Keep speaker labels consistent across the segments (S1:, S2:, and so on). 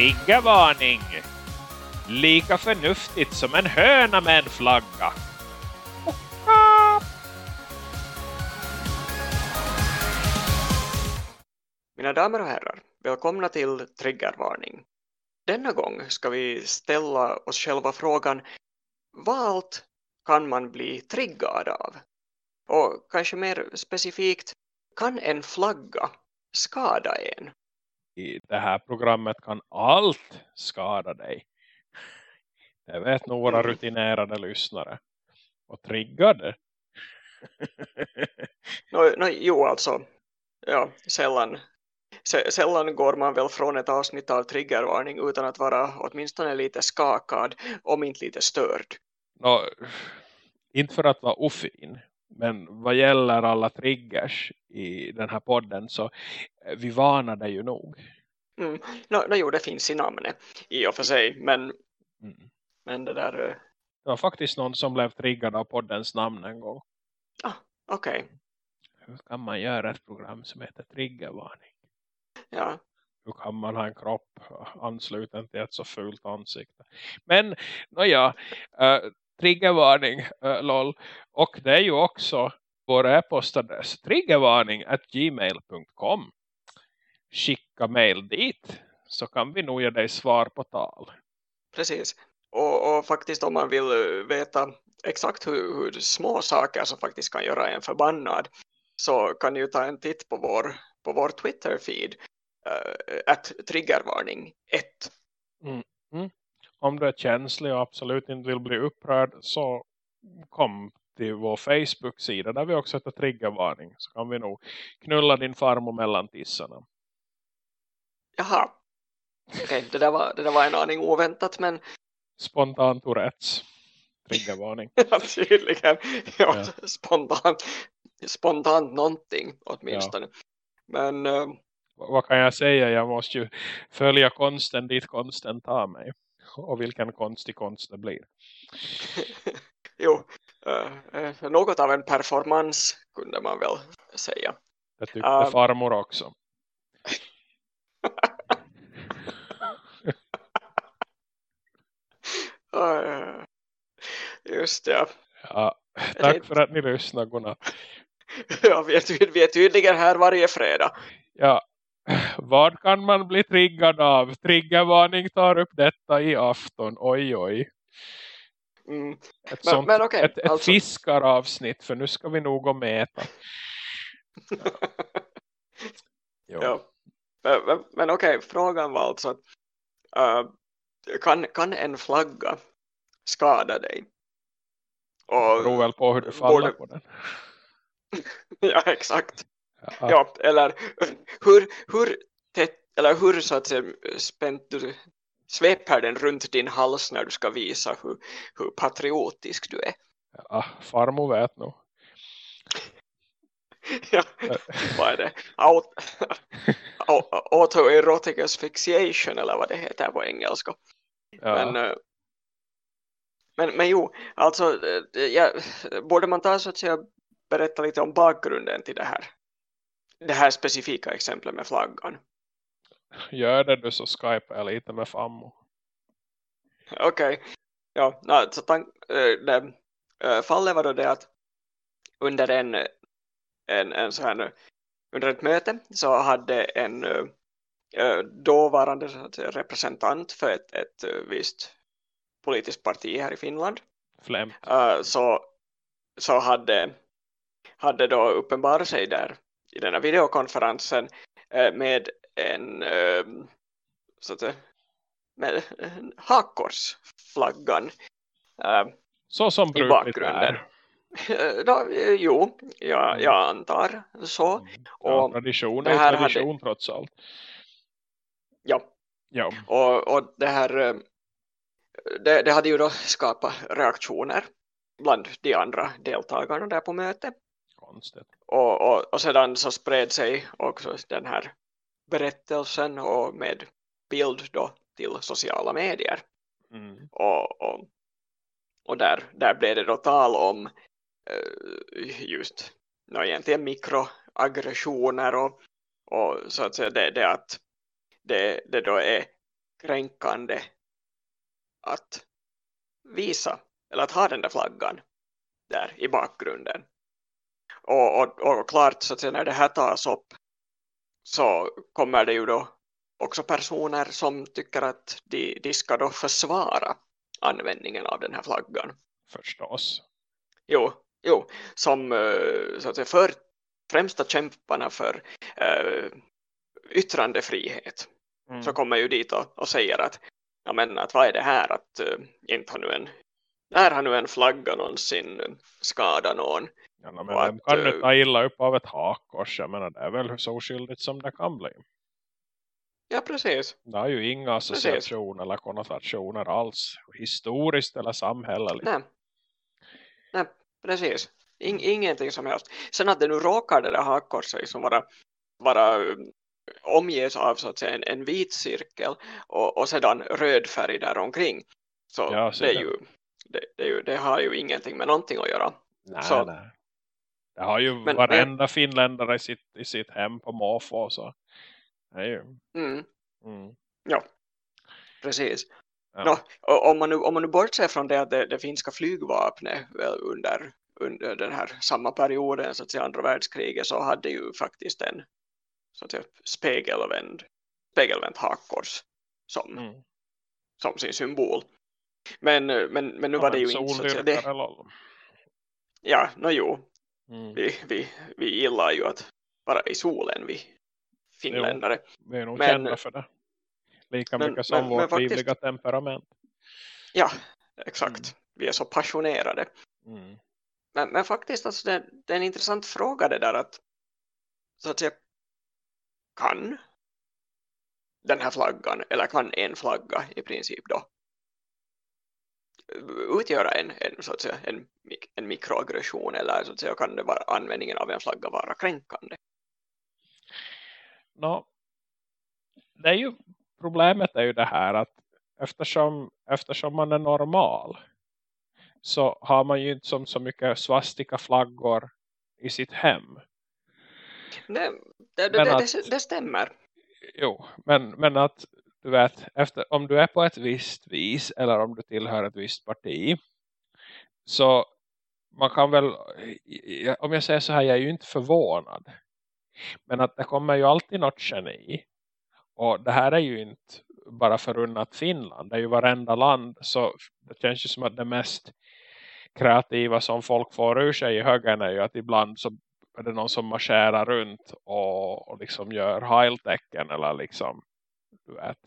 S1: Triggervarning! Lika förnuftigt som en höna med en flagga.
S2: Mina damer och herrar, välkomna till Triggervarning. Denna gång ska vi ställa oss själva frågan vad allt kan man bli triggad av? Och kanske mer specifikt, kan en flagga skada en?
S1: I det här programmet kan allt skada dig. Det vet nog våra rutinerade lyssnare. Och triggade.
S2: Nå, nå, jo, alltså, ja, sällan, sä- sällan går man väl från ett avsnitt av triggervarning utan att vara åtminstone lite skakad, om inte lite störd.
S1: Nå, inte för att vara ofin. Men vad gäller alla triggers i den här podden så eh, vi varnade ju nog.
S2: Mm. Nå, nå, jo, det finns i namnet i och för sig, men,
S1: Mm.
S2: men det där, eh,
S1: Det var faktiskt någon som blev triggad av poddens namn en gång.
S2: okej,
S1: Hur kan man göra ett program som heter Triggervarning?
S2: ja.
S1: Hur kan man ha en kropp ansluten till ett så fult ansikte? Men, nåja, triggervarning, äh, lol. Och det är ju också vår e-postadress, triggervarning at gmail.com. Skicka mail dit så kan vi nog ge dig svar på tal.
S2: Precis. Och, och faktiskt om man vill eh, veta exakt hur, hur små saker som faktiskt kan göra en förbannad så kan ni ju ta en titt på vår, på vår Twitter-feed uh, att triggervarning 1.
S1: Om du är känslig och absolut inte vill bli upprörd så kom till vår Facebook-sida där vi också heter triggervarning. Så kan vi nog knulla din farmor mellan tissarna.
S2: Jaha. Okej, det, där var, det där var en aning oväntat men
S1: Spontan Tourettes. Triggervarning.
S2: tydligen ja,
S1: Ja.
S2: spontant, spontant någonting åtminstone. Men eh,
S1: V- Vad kan jag säga? Jag måste ju följa konsten dit konsten tar mig. Och vilken konstig konst det blir.
S2: jo, eh, något av en performance kunde man väl säga.
S1: Det tyckte
S2: Ah.
S1: farmor också.
S2: Just det.
S1: Ja, tack för att ni lyssnar. Godnatt.
S2: Ja, vi, är, tyd- vi är tydligen här varje fredag.
S1: Ja, vad kan man bli triggad av? Triggervarning tar upp detta i afton. Oj, oj.
S2: Mm.
S1: Ett,
S2: Men-
S1: sånt,
S2: men okej,
S1: ett, ett
S2: alltså-
S1: fiskaravsnitt för nu ska vi nog gå och mäta. Jo.
S2: Ja. Men, men, men okej, frågan var alltså eh, kan, kan en flagga skada dig?
S1: Det beror väl på hur du faller
S2: Borde-
S1: på den.
S2: ja, exakt.
S1: Ja,
S2: Ja, eller hur, hur eller hur så att säga spänt du sveper den runt din hals när du ska visa hur, hur patriotisk du är.
S1: ja, farmor vet nog.
S2: Ja, vad är det? Aut, au- autoerotic asphyxiation eller vad det heter på engelska.
S1: Ja.
S2: Men, eh, men, men jo, alltså eh, ja, borde man ta så att säga berätta lite om bakgrunden till det här det här specifika exemplet med flaggan.
S1: Gör det du så skypar jag lite med fammo.
S2: Okej, ja, no, så tank, äh, det, äh, fallet var då det att under en, en, en så här, under ett möte så hade en äh, dåvarande representant för ett, ett visst politiskt parti här i Finland
S1: Flämt.
S2: så, så hade, hade då uppenbarat sig där i den här videokonferensen med en äh, så att säga, med hakkorsflaggan äh,
S1: Så som
S2: i bakgrunden. Eh, Då, eh, jo, jag, jag antar så.
S1: Mm. Ja,
S2: Och,
S1: tradition
S2: det
S1: är
S2: här
S1: ju
S2: hade-
S1: tradition trots allt.
S2: ja,
S1: Ja.
S2: och, och det här eh, det, det hade ju då skapat reaktioner bland de andra deltagarna där på mötet.
S1: Konstigt.
S2: Och, och, och sedan så spred sig också den här berättelsen och med bild då till sociala medier.
S1: Mm.
S2: Och, och, och där, där blev det då tal om eh, just no, egentligen mikroaggressioner och, och så att säga det, det att det, det då är kränkande att visa eller att ha den där flaggan där i bakgrunden. Och, och, och klart så att säga, när det här tas upp så kommer det ju då också personer som tycker att de, de ska då försvara användningen av den här flaggan.
S1: Förstås.
S2: Jo, jo som eh, så att säga, för främsta kämparna för uh, yttrandefrihet mm. så kommer ju dit och, och säger att, ja, men, att vad är det här att uh, inte har nu en när har nu en flagga någonsin skadat någon?
S1: Ja, men vem kan du ta illa upp av ett hakkors? Jag menar, det är väl så oskyldigt som det kan bli.
S2: Ja, precis.
S1: Det har ju inga associationer eller konnotationer alls. Historiskt eller samhälleligt.
S2: Nej, Nej precis. In, ingenting som helst. Sen att det nu råkar det där hakkorset liksom vara, vara um, omges av så att säga, en, en vit cirkel och, och sedan röd färg där omkring. Så, ja, så det, är ju, det, det, ju, det har ju ingenting med någonting att göra.
S1: Nej,
S2: så,
S1: nej. Det har ju men, varenda men, finländare i sitt, i sitt hem på måfå så. Det ju.
S2: Mm. Mm. Ja, precis. Ja. No, om, man nu, om man nu bortser från det att det, det finska flygvapnet under, under den här samma perioden, så att säga andra världskriget, så hade ju faktiskt en så att säga, spegelvänd, spegelvänt hakkors som, mm. som sin symbol. Men, men, men nu ja, var det ju inte så att det. Ja, no, jo. Mm. Vi, vi, vi gillar ju att vara i solen, vi finländare.
S1: Jo, vi är nog men, kända för det. Lika men, mycket som men, vårt faktiskt, livliga temperament.
S2: Ja, exakt. Mm. Vi är så passionerade. Mm. Men, men faktiskt, alltså, det, det, är en intressant fråga det där att så att säga, kan den här flaggan, eller kan en flagga i princip då utgöra en, en, så att säga, en, en mikroaggression eller så att säga, kan det vara, användningen av en flagga vara kränkande?
S1: No, det är ju problemet är ju det här att eftersom, eftersom man är normal så har man ju inte som så mycket svastika flaggor i sitt hem.
S2: Det, det, det, att, det, det stämmer.
S1: Jo, men, men att du vet, efter, om du är på ett visst vis eller om du tillhör ett visst parti så man kan väl, om jag säger så här, jag är ju inte förvånad. Men att det kommer ju alltid något geni. Och det här är ju inte bara förunnat Finland. Det är ju varenda land. Så det känns ju som att det mest kreativa som folk får ur sig i högen är ju att ibland så är det någon som marscherar runt och, och liksom gör heiltecken eller liksom vet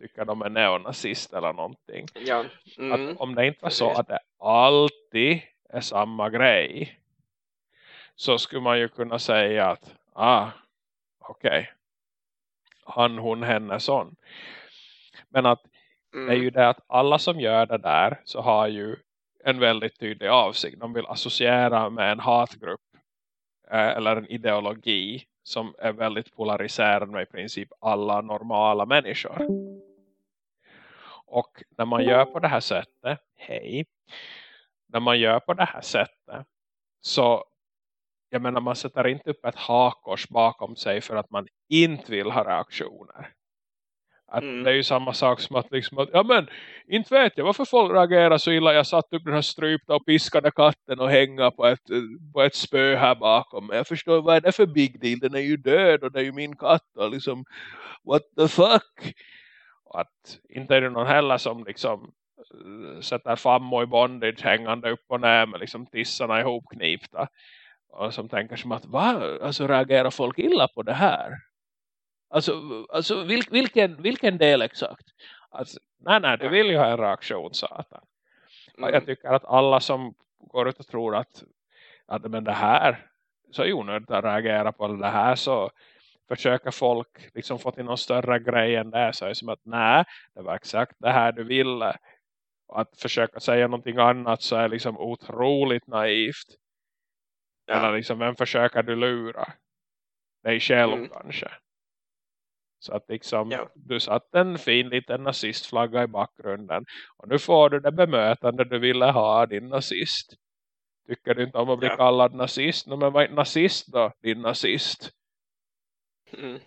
S1: tycker de är neonazist eller någonting.
S2: Ja. Mm.
S1: Om det inte var så att det alltid är samma grej så skulle man ju kunna säga att ah, okej. Okay. Han, hon, henne, sån. Men att mm. det är ju mm. det att alla som gör det där så har ju en väldigt tydlig avsikt. De vill associera med en hatgrupp eh, eller en ideologi som är väldigt polariserad med i princip alla normala människor. Och när man gör på det här sättet, hej, när man gör på det här sättet så jag menar man sätter inte upp ett hakors bakom sig för att man inte vill ha reaktioner. Att mm. Det är ju samma sak som att liksom att, ja men inte vet jag varför folk reagerar så illa. Jag satt upp den här strypta och piskade katten och hänga på ett, på ett spö här bakom. Jag förstår vad är det för big deal. Den är ju död och det är ju min katt. Och liksom, what the fuck? Och att inte är det någon heller som liksom eh, sätter fammo i bondage hängande upp och ner med liksom tissarna ihopknipta. Och som tänker som att, va? Alltså reagerar folk illa på det här? Alltså, alltså vil, vilken, vilken del exakt? Alltså, nej, nej, du vill ju ha en reaktion, satan. Mm. Jag tycker att alla som går ut och tror att, att men det här så är onödigt att reagera på det här så försöker folk liksom få till någon större grej än det så är det som att nej, det var exakt det här du ville. Att försöka säga någonting annat så är liksom otroligt naivt. Ja. Eller liksom, vem försöker du lura? Dig själv mm. kanske. Så att liksom, ja. du satt en fin liten nazistflagga i bakgrunden. Och nu får du det bemötande du ville ha din nazist. Tycker du inte om att bli ja. kallad nazist? No, men vad är nazist då, din nazist? Mm.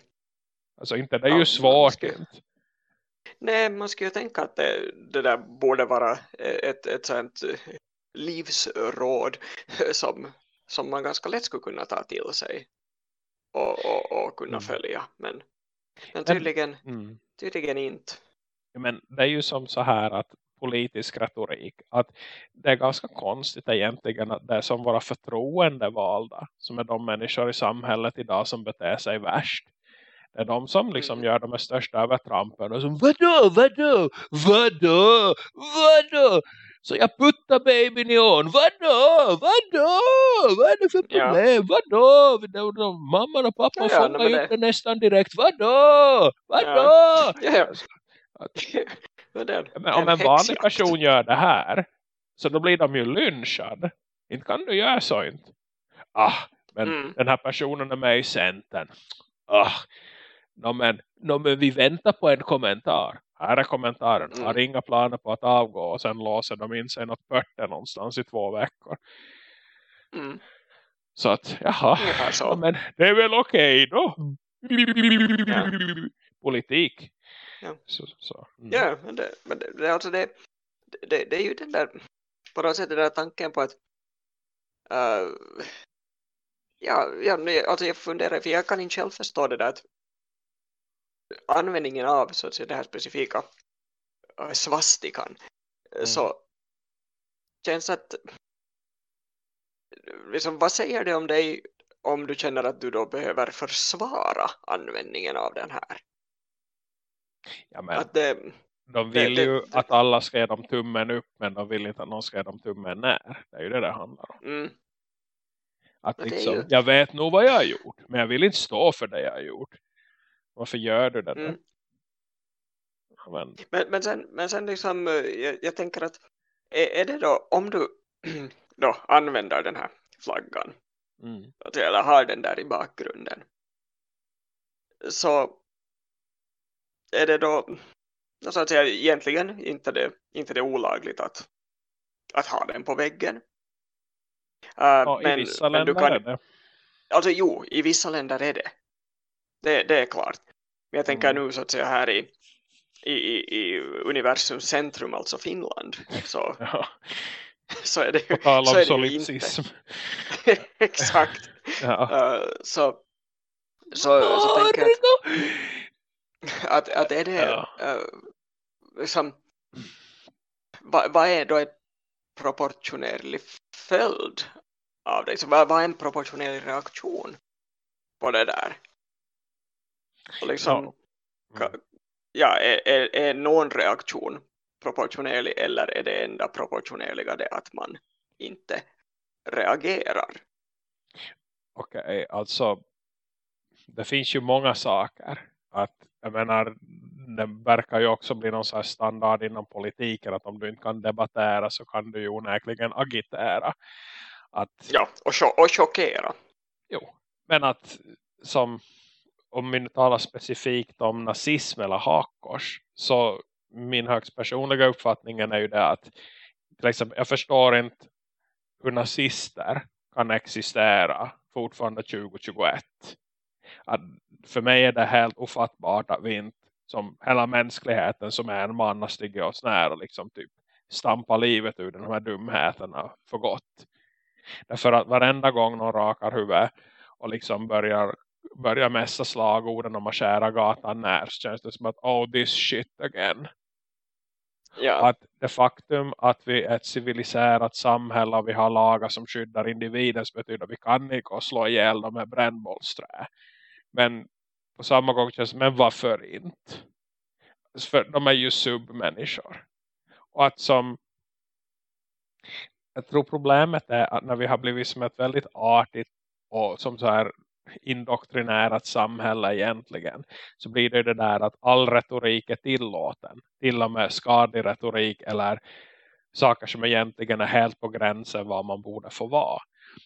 S1: Alltså inte, det är ja, ju svårt. Inte.
S2: Nej, man skulle ju tänka att det, det där borde vara ett, ett sånt livsråd som, som man ganska lätt skulle kunna ta till sig och, och, och kunna mm. följa. Men, men tydligen, mm. tydligen inte.
S1: Men det är ju som så här att politisk retorik att det är ganska konstigt egentligen att det är som våra förtroendevalda som är de människor i samhället idag som beter sig värst. Det är de som liksom mm. gör de största övertrampen och som vadå, vadå, vadå, vadå så jag puttar babyn i ån. Vadå? Vadå? Vad är det för problem? Ja. Vadå? Mamman och pappan ja, ja, fångar ju det nästan direkt. Vadå? Vadå? Ja. Ja, Men om en vanlig person gör det här så då blir de ju lynchad. Inte kan du göra så inte. Ah, men mm. den här personen är med i Centern. Ah, no, men, no, men vi väntar på en kommentar. Här är kommentaren. Mm. Har inga planer på att avgå. Och sen låser de in sig något pörte någonstans i två veckor. Mm. Så att, jaha. Ja, men det är väl okej okay då. Ja. Politik.
S2: Ja, så, så. Mm. ja men, det, men det, det, alltså det, det, det är ju den där på något sätt den där tanken på att uh, ja, ja, alltså jag funderar för jag kan inte själv förstå det där att användningen av så att säga, det här specifika äh, svastikan mm. så känns att liksom, vad säger det om dig om du känner att du då behöver försvara användningen av den här?
S1: Ja, men att det, de vill det, ju det, att alla ska ge dem tummen upp men de vill inte att någon ska ge dem tummen ner. Det är ju det det handlar om. Mm. Att liksom, ju... Jag vet nog vad jag har gjort men jag vill inte stå för det jag har gjort. Varför gör du det? Mm.
S2: Men... Men, men, sen, men sen liksom, eh, jag, jag tänker att är, är, det då, om du då använder den här flaggan mm. eller har den där i bakgrunden så är det då så att säga egentligen inte det, inte det olagligt att, att ha den på väggen. Uh,
S1: ja, men, I vissa länder kan, är det.
S2: Alltså jo, i vissa länder är det det, det är klart. Men jag tänker mm. nu så att säga här i, i, i universums centrum, alltså Finland, så, ja. så är det ju,
S1: så är solipsism.
S2: Exakt. Ja. Uh, så, så, så tänker jag att, att, att är det ja. uh, liksom, vad, vad är då en proportionerlig följd av det? Så vad, vad är en proportionerlig reaktion på det där? Och liksom, ja, mm. ja är, är, är någon reaktion proportionerlig eller är det enda proportionerliga det att man inte reagerar?
S1: Okej, okay, alltså det finns ju många saker. Att, jag menar, det verkar ju också bli någon sån standard inom politiken att om du inte kan debattera så kan du ju onäkligen agitera. Att,
S2: ja, och, och chockera.
S1: Jo, men att som om vi nu talar specifikt om nazism eller hakkors så min högst personliga uppfattning är ju det att till exempel, jag förstår inte hur nazister kan existera fortfarande 2021. Att för mig är det helt ofattbart att vi inte som hela mänskligheten som är en man har stigit oss nära och liksom typ stampa livet ur de här dumheterna för gott. Därför att varenda gång någon rakar huvudet och liksom börjar börjar mässa slagorden om att skära gatan när så känns det som att oh this shit again. Ja. Att det faktum att vi är ett civiliserat samhälle och vi har lagar som skyddar individen betyder att vi kan inte slå ihjäl dem med brännbollsträ. Men på samma gång känns det, men varför inte? För de är ju submänniskor. Och att som jag tror problemet är att när vi har blivit som ett väldigt artigt och som så här indoktrinärat samhälle egentligen så blir det det där att all retorik är tillåten. Till och med skadlig retorik eller saker som egentligen är helt på gränsen vad man borde få vara.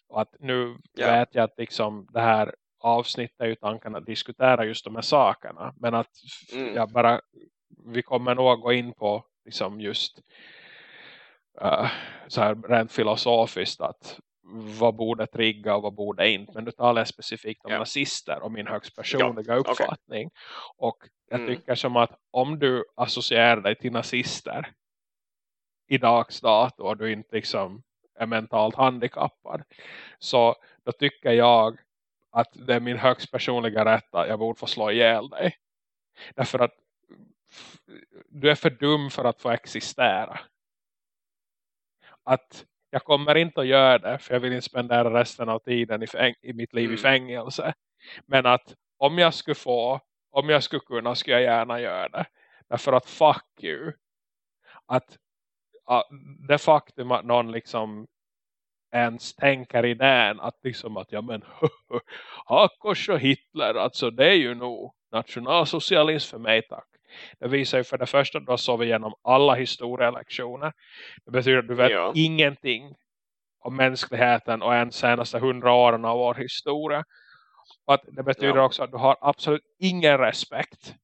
S1: Och att nu ja. vet jag att liksom det här avsnittet är ju tanken att diskutera just de här sakerna. Men att mm. jag bara vi kommer nog gå in på liksom just uh, så här rent filosofiskt att vad borde trigga och vad borde inte. Men nu talar specifikt om ja. nazister och min högst personliga ja, uppfattning. Okay. Och jag mm. tycker som att om du associerar dig till nazister i dags dato och du inte liksom är mentalt handikappad så då tycker jag att det är min högst personliga rätt att jag borde få slå ihjäl dig. Därför att du är för dum för att få existera. Att jag kommer inte att göra det för jag vill inte spendera resten av tiden i, i mitt liv mm. i fängelse. Men att om jag skulle få, om jag skulle kunna skulle jag gärna göra det. Därför att fuck you. Att det faktum att någon liksom ens tänker i den att liksom att ja men Hackors och Hitler alltså det är ju nog nationalsocialism för mig tack. Det visar ju för det första då så vi igenom alla historielektioner. Det betyder att du vet ja. ingenting om mänskligheten och ens senaste hundra åren av vår historia. Och att det betyder ja. också att du har absolut ingen respekt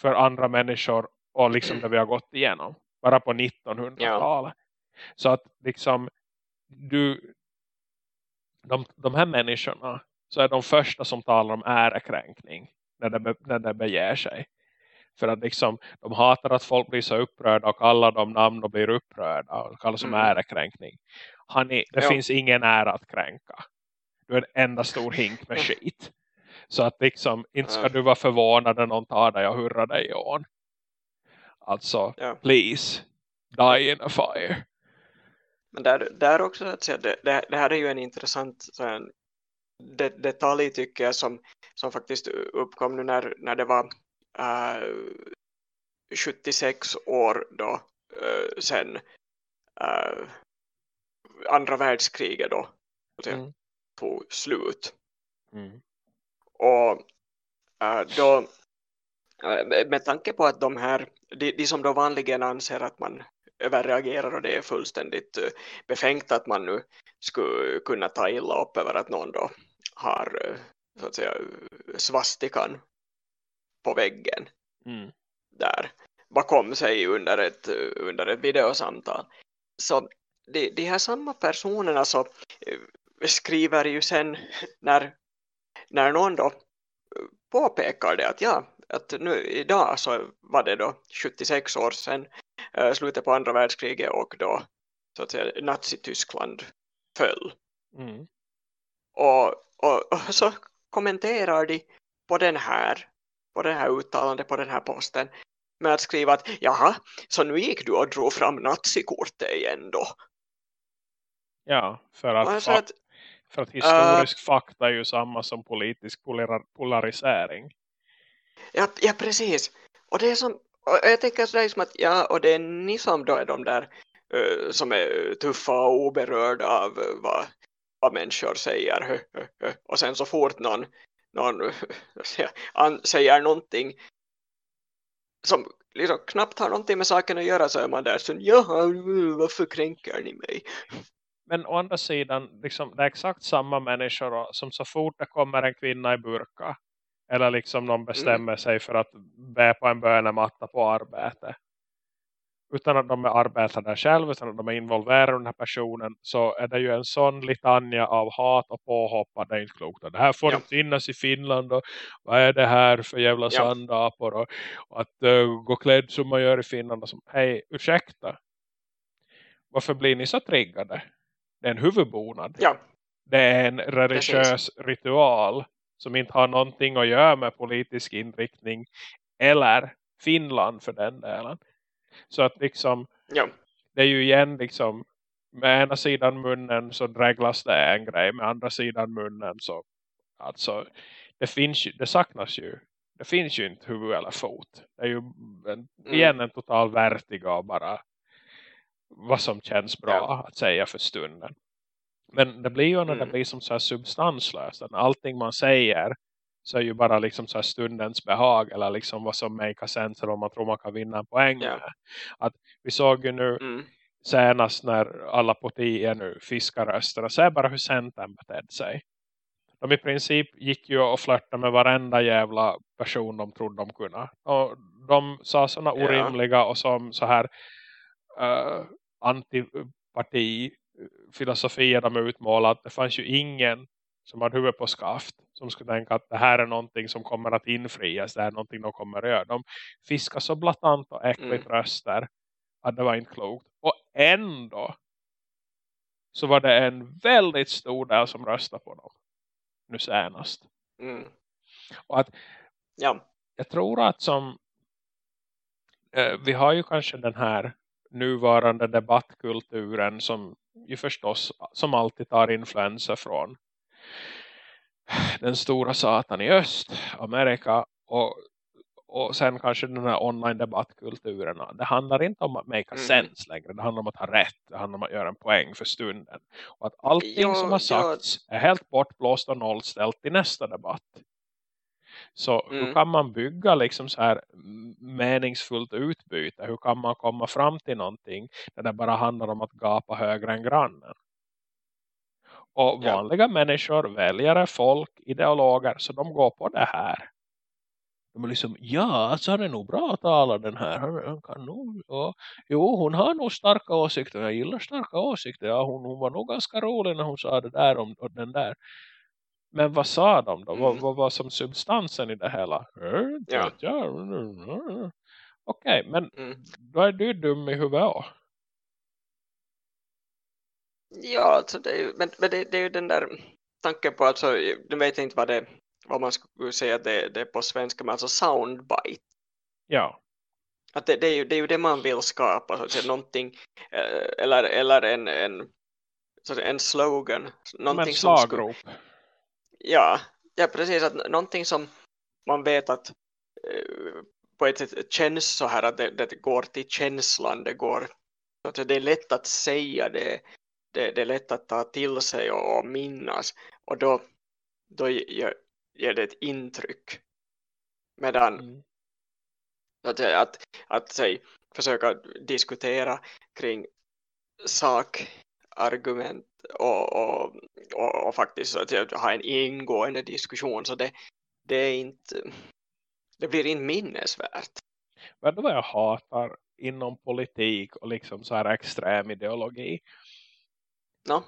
S1: för andra människor och liksom det vi har gått igenom. Bara på 1900-talet. Ja. Så att liksom du de, de här människorna så är de första som talar om ärekränkning när det, när det beger sig. För att liksom, de hatar att folk blir så upprörda och kallar dem namn och blir upprörda och kallar som mm. ärekränkning. Honey, det ja. finns ingen ära att kränka. Du är en enda stor hink med skit. Så att liksom, inte ska du vara förvånad när någon tar dig och hurrar dig i ån. Alltså, ja. please, die in a fire.
S2: Men där, där också att säga, det, det, det här är ju en intressant så en, det, detalj tycker jag som, som faktiskt uppkom nu när, när det var äh, 76 år då äh, sen äh, andra världskriget då mm. tog slut. Mm. Och då med tanke på att de här, de, de som då vanligen anser att man överreagerar och det är fullständigt befängt att man nu skulle kunna ta illa upp över att någon då har så att säga svastikan på väggen mm. där bakom sig under ett, under ett videosamtal. Så de, de här samma personerna så eh, skriver ju sen när, när någon då påpekar det att ja, att nu idag så var det då 76 år sedan äh, slutet på andra världskriget och då så att säga Nazi-Tyskland föll. Mm. Och, och, och, så kommenterar de på den här på den här uttalandet på den här posten med att skriva att jaha, så nu gick du och drog fram nazikortet igen då.
S1: Ja, för att, alltså att för att historisk uh, fakta är ju samma som politisk polarisering.
S2: Ja, ja, precis. Och det är som, jag tänker sådär som att ja, och det är ni som då är de där uh, som är tuffa och oberörda av uh, vad, vad människor säger. Och sen så fort någon någon säger någonting som liksom knappt har någonting med saken att göra så är man där så jaha, varför kränker ni mig?
S1: Men å andra sidan, liksom, det är exakt samma människor som så fort det kommer en kvinna i burka eller liksom någon bestämmer mm. sig för att bä på en bönematta på arbete utan att de är arbetar där själv utan att de är involverade i den här personen så är det ju en sån litania av hat och påhopp att det är inte klokt. Det här får ja. inte finnas i Finland och vad är det här för jävla ja. sandapor och, och att uh, gå klädd som man gör i Finland och som, hej ursäkta varför blir ni så triggade? Det är en huvudbonad.
S2: Ja.
S1: Det är en religiös ritual som inte har någonting att göra med politisk inriktning eller Finland för den delen. Så att liksom ja. det är ju igen liksom med ena sidan munnen så dräglas det en grej. Med andra sidan munnen så alltså det finns ju, det saknas ju. Det finns ju inte huvud eller fot. Det är ju en, mm. igen en total vertiga bara vad som känns bra ja. att säga för stunden. Men det blir ju när mm. det blir som så här substanslöst. Att allting man säger så är ju bara liksom så stundens behag eller liksom vad som make sense om man tror man kan vinna en poäng yeah. Att vi såg ju nu mm. senast när alla partier nu fiskar röster och ser bara hur Centern betedde sig. De i princip gick ju och flörtade med varenda jävla person de trodde de kunde. Och de sa sådana orimliga och som så här uh, antiparti filosofier de utmålar att det fanns ju ingen som hade huvudet på skaft som skulle tänka att det här är någonting som kommer att infrias, det här är någonting de kommer att göra. De fiskar så blatant och äckligt mm. röster att det var inte klokt. Och ändå så var det en väldigt stor del som röstade på dem nu senast.
S2: Mm.
S1: Och att
S2: ja.
S1: jag tror att som eh, vi har ju kanske den här nuvarande debattkulturen som ju förstås som alltid tar influenser från den stora satan i öst, Amerika och, och sen kanske den här online debattkulturen. Det handlar inte om att make a mm. sense längre. Det handlar om att ha rätt. Det handlar om att göra en poäng för stunden. Och att allting ja, som har sagts ja. är helt bortblåst och nollställt i nästa debatt. Så mm. hur kan man bygga liksom så här meningsfullt utbyte? Hur kan man komma fram till någonting när det bara handlar om att gapa högre än grannen? Och vanliga ja. människor, väljare, folk, ideologer, så de går på det här. De är liksom, ja, alltså han är nog bra att tala den här. Han, han kan nog, ja. Jo, hon har nog starka åsikter. Jag gillar starka åsikter. Ja, hon, hon var nog ganska rolig när hon sa det där om, den där. Men vad sa de då? Mm. Vad, vad var som substansen i det hela? Ja. ja. Okej, okay, men mm. då är du dum i huvudet.
S2: Ja, alltså det är ju, men, men det, det, är ju den där tanken på, alltså, nu vet jag inte vad, det, vad man skulle säga det, det är på svenska, men alltså soundbite.
S1: Ja.
S2: Att det, det, är ju, det är ju det man vill skapa, så att säga, någonting, eh, eller, eller en, en, så en slogan.
S1: Någonting som skulle,
S2: ja, ja, precis, att någonting som man vet att eh, på ett sätt känns så här att det, det går till känslan, det går så att det är lätt att säga det, det, det är lätt att ta till sig och, och minnas och då, då ger, ger det ett intryck medan mm. att, att, att säg, försöka diskutera kring sakargument och, och, och, och faktiskt att ha en ingående diskussion så det, det är inte det blir inte minnesvärt.
S1: Vad jag hatar inom politik och liksom så här extrem ideologi?
S2: No.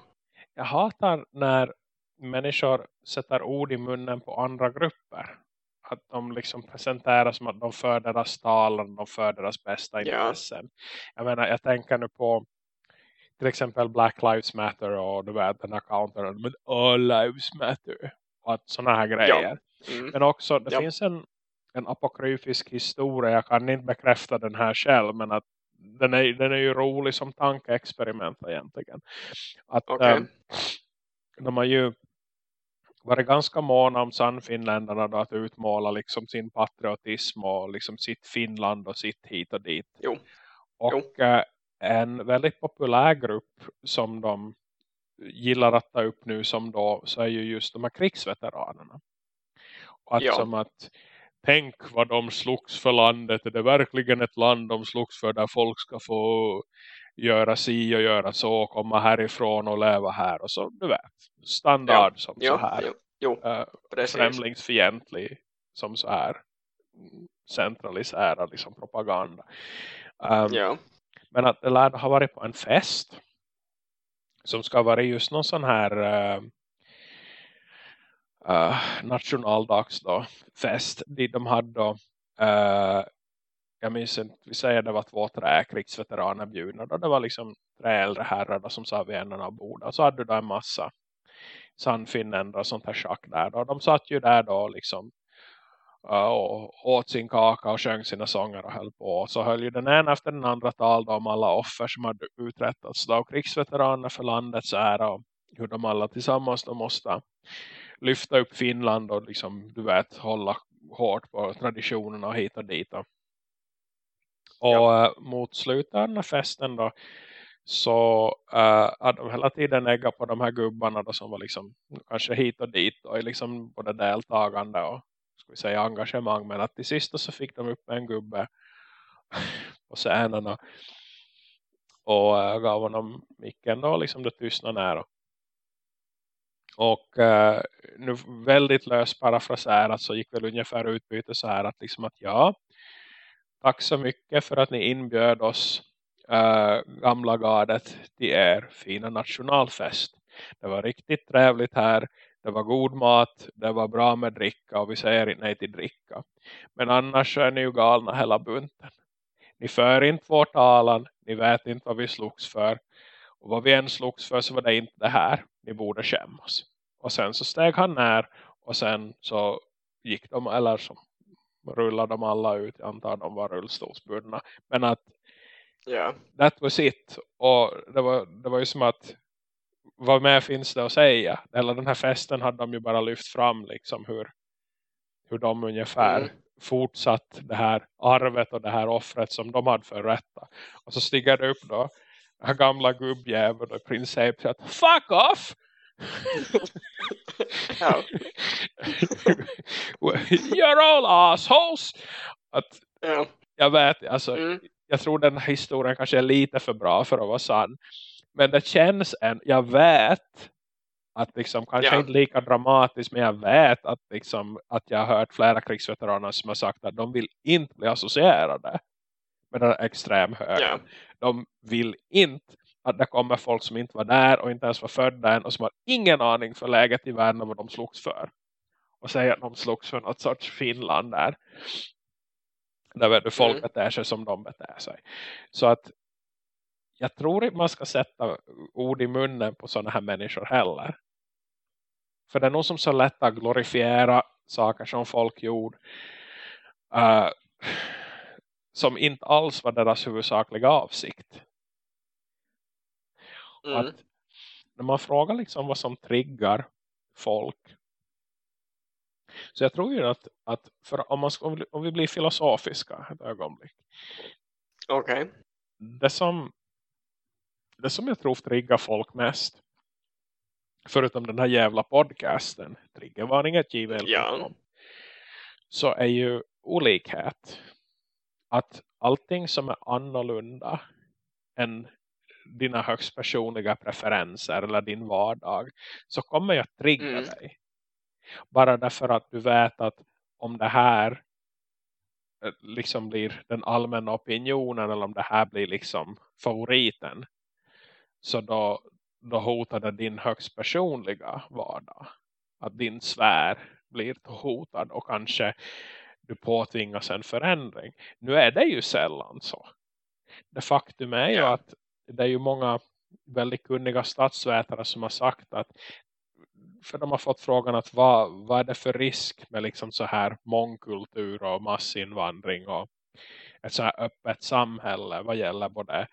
S1: Jag hatar när människor sätter ord i munnen på andra grupper. Att de liksom presenterar som att de för deras talan, de för deras bästa intressen. Ja. Jag menar, jag tänker nu på till exempel Black Lives Matter och du vet den här countern med All Lives Matter. Och sådana här grejer. Ja. Mm. Men också, det ja. finns en, en apokryfisk historia, jag kan inte bekräfta den här själv, men att den är, den är ju rolig som tankeexperiment egentligen. Att okay. ähm, de har ju varit ganska måna om Sannfinländarna då att utmåla liksom sin patriotism och liksom sitt Finland och sitt hit och dit.
S2: Jo.
S1: Och jo. Äh, en väldigt populär grupp som de gillar att ta upp nu som då så är ju just de här krigsveteranerna. Och att ja. som att tänk vad de slogs för landet. Är det verkligen ett land de slogs för där folk ska få göra si och göra så och komma härifrån och leva här. Och så, du vet, standard ja, som
S2: jo,
S1: så här.
S2: Jo, jo,
S1: äh, främlingsfientlig som så här centraliserad liksom propaganda. Um,
S2: ja.
S1: Men att det lär ha varit på en fest som ska vara just någon sån här uh, uh, dit de hade då, uh, jag minns inte, vi säger det var två tre krigsveteraner bjudna då det var liksom tre äldre herrar då, som sa vid en av bordet och så hade du då en massa sannfinnändare och sånt här schack där då. de satt ju där då liksom eh, och åt sin kaka och sjöng sina sånger och höll på. Och så höll ju den ena efter den andra tal om alla offer som hade uträttats då krigsveteraner för landets ära och hur de alla tillsammans då måste lyfta upp Finland och liksom, du vet, hålla hårt på traditionerna och hit och dit. Och ja. uh, mot slutet av den här festen då så uh, hade de hela tiden ägga på de här gubbarna då, som var liksom kanske hit och dit och liksom både deltagande och ska vi säga engagemang men att till sist så fick de upp en gubbe på scenen och, och uh, gav honom micken då liksom det tystnade nära och uh, nu väldigt löst parafraserat så gick väl ungefär utbyte så här att liksom att ja, tack så mycket för att ni inbjöd oss äh, gamla gardet till er fina nationalfest. Det var riktigt trevligt här. Det var god mat, det var bra med dricka och vi säger nej till dricka. Men annars är ni ju galna hela bunten. Ni för inte vår talan, ni vet inte vad vi slogs för. Och vad vi än slogs för så var det inte det här. Ni borde skämmas. Och sen så steg han ner och sen så gick de, eller så rullade de alla ut. Jag antar de var rullstolsbundna. Men att
S2: yeah.
S1: that was it. Och det var, det var ju som att vad mer finns det att säga? Eller den här festen hade de ju bara lyft fram liksom hur, hur de ungefär mm. fortsatt det här arvet och det här offret som de hade för rätta. Och så stiger det upp då den gamla gubbjäveln och princip att fuck off! You're all assholes! Att,
S2: ja.
S1: Jag vet, alltså, mm. jag tror den här historien kanske är lite för bra för att vara sann. Men det känns en, jag vet att liksom, kanske ja. inte lika dramatiskt men jag vet att, liksom, att jag har hört flera krigsveteraner som har sagt att de vill inte bli associerade med den extremhögern. Ja. De vill inte att det kommer folk som inte var där och inte ens var födda än och som har ingen aning för läget i världen och vad de slogs för. Och säger att de slogs för något sorts Finland där. Där du folk mm. beter sig som de beter sig. Så att jag tror inte man ska sätta ord i munnen på sådana här människor heller. För det är nog som så lätt att glorifiera saker som folk gjorde. Uh, som inte alls var deras huvudsakliga avsikt. Mm. Att när man frågar liksom vad som triggar folk. Så jag tror ju att, att för om, man ska, om vi blir filosofiska ett ögonblick.
S2: Okej. Okay.
S1: Det som det som jag tror triggar folk mest förutom den här jävla podcasten triggervarninget.gmail.com ja. så är ju olikhet att allting som är annorlunda än dina högst personliga preferenser eller din vardag så kommer jag trigga mm. dig. Bara därför att du vet att om det här eh, liksom blir den allmänna opinionen eller om det här blir liksom favoriten så då, då hotar det din högst personliga vardag. Att din sfär blir hotad och kanske du påtvingas en förändring. Nu är det ju sällan så. Det faktum är ju att det är ju många väldigt kunniga statsvetare som har sagt att för de har fått frågan att vad, vad är det för risk med liksom så här mångkultur och massinvandring och ett så här öppet samhälle vad gäller både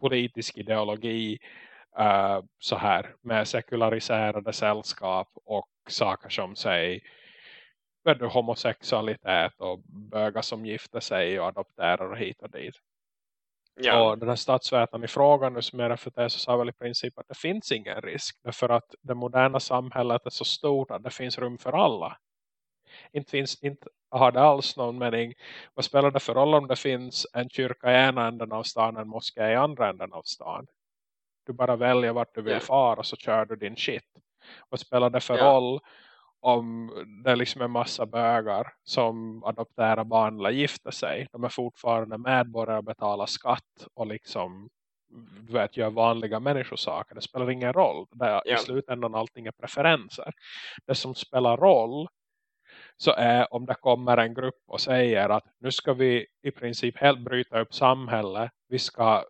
S1: politisk ideologi uh, så här med sekulariserade sällskap och saker som säg homosexualitet och bögar som gifter sig och adopterar hit och dit. Ja. Och den här statsvetaren i frågan nu som är reflekterar så sa väl i princip att det finns ingen risk. Därför att det moderna samhället är så stort att det finns rum för alla. Inte, finns, inte har det alls någon mening. Vad spelar det för roll om det finns en kyrka i ena änden av stan och en moské i andra änden av stan? Du bara väljer vart du vill yeah. fara och så kör du din shit. Vad spelar det för yeah. roll om det är liksom en massa bögar som adopterar barn eller gifter sig. De är fortfarande medborgare och betalar skatt och liksom du vet, gör vanliga människosaker. Det spelar ingen roll. Det är yeah. I slutändan allting är preferenser. Det som spelar roll så är om det kommer en grupp och säger att nu ska vi i princip helt bryta upp samhället. Vi ska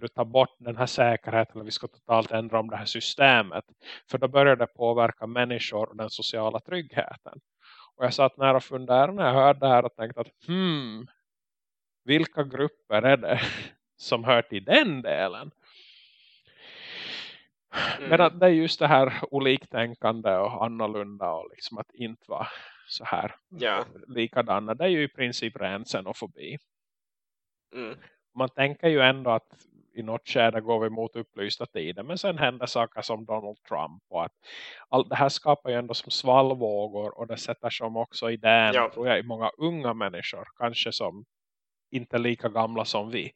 S1: du ta bort den här säkerheten och vi ska totalt ändra om det här systemet. För då börjar det påverka människor och den sociala tryggheten. Och jag satt nära och funderade när jag hörde det här och tänkte att hmm, vilka grupper är det som hör till den delen? Mm. Men att det är just det här oliktänkande och annorlunda och liksom att inte vara så här
S2: ja.
S1: likadana. Det är ju i princip ren xenofobi.
S2: Mm.
S1: Man tänker ju ändå att i något skede går vi mot upplysta tider. Men sen händer saker som Donald Trump. Och att allt det här skapar ju ändå som svallvågor. Och det sätter som också idén ja. tror jag, i många unga människor. Kanske som inte lika gamla som vi.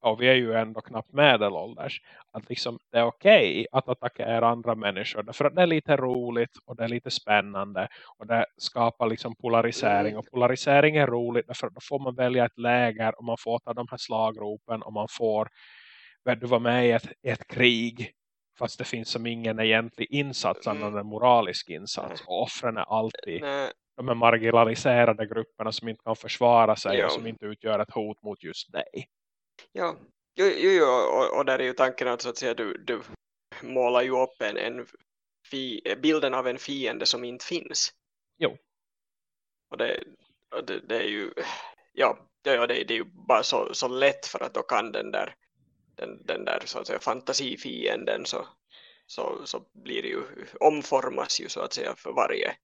S1: Och vi är ju ändå knappt medelålders att liksom det är okej okay att attackera andra människor därför att det är lite roligt och det är lite spännande och det skapar liksom polarisering och polarisering är roligt därför att då får man välja ett läger och man får ta de här slagropen och man får du vara med i ett, ett krig fast det finns som ingen egentlig insats mm. annan än moralisk insats och offren är alltid de här marginaliserade grupperna som inte kan försvara sig jo. och som inte utgör ett hot mot just dig.
S2: Ja, jo, jo, jo. Och, och där är ju tanken att, så att säga, du, du målar ju upp en, en fi, bilden av en fiende som inte finns.
S1: Jo.
S2: Och det, det, det är ju ja, det, det, det är ju bara så, så lätt för att då kan den där den, den där så att säga fantasifienden så, så, så blir det ju omformas ju så att säga för varje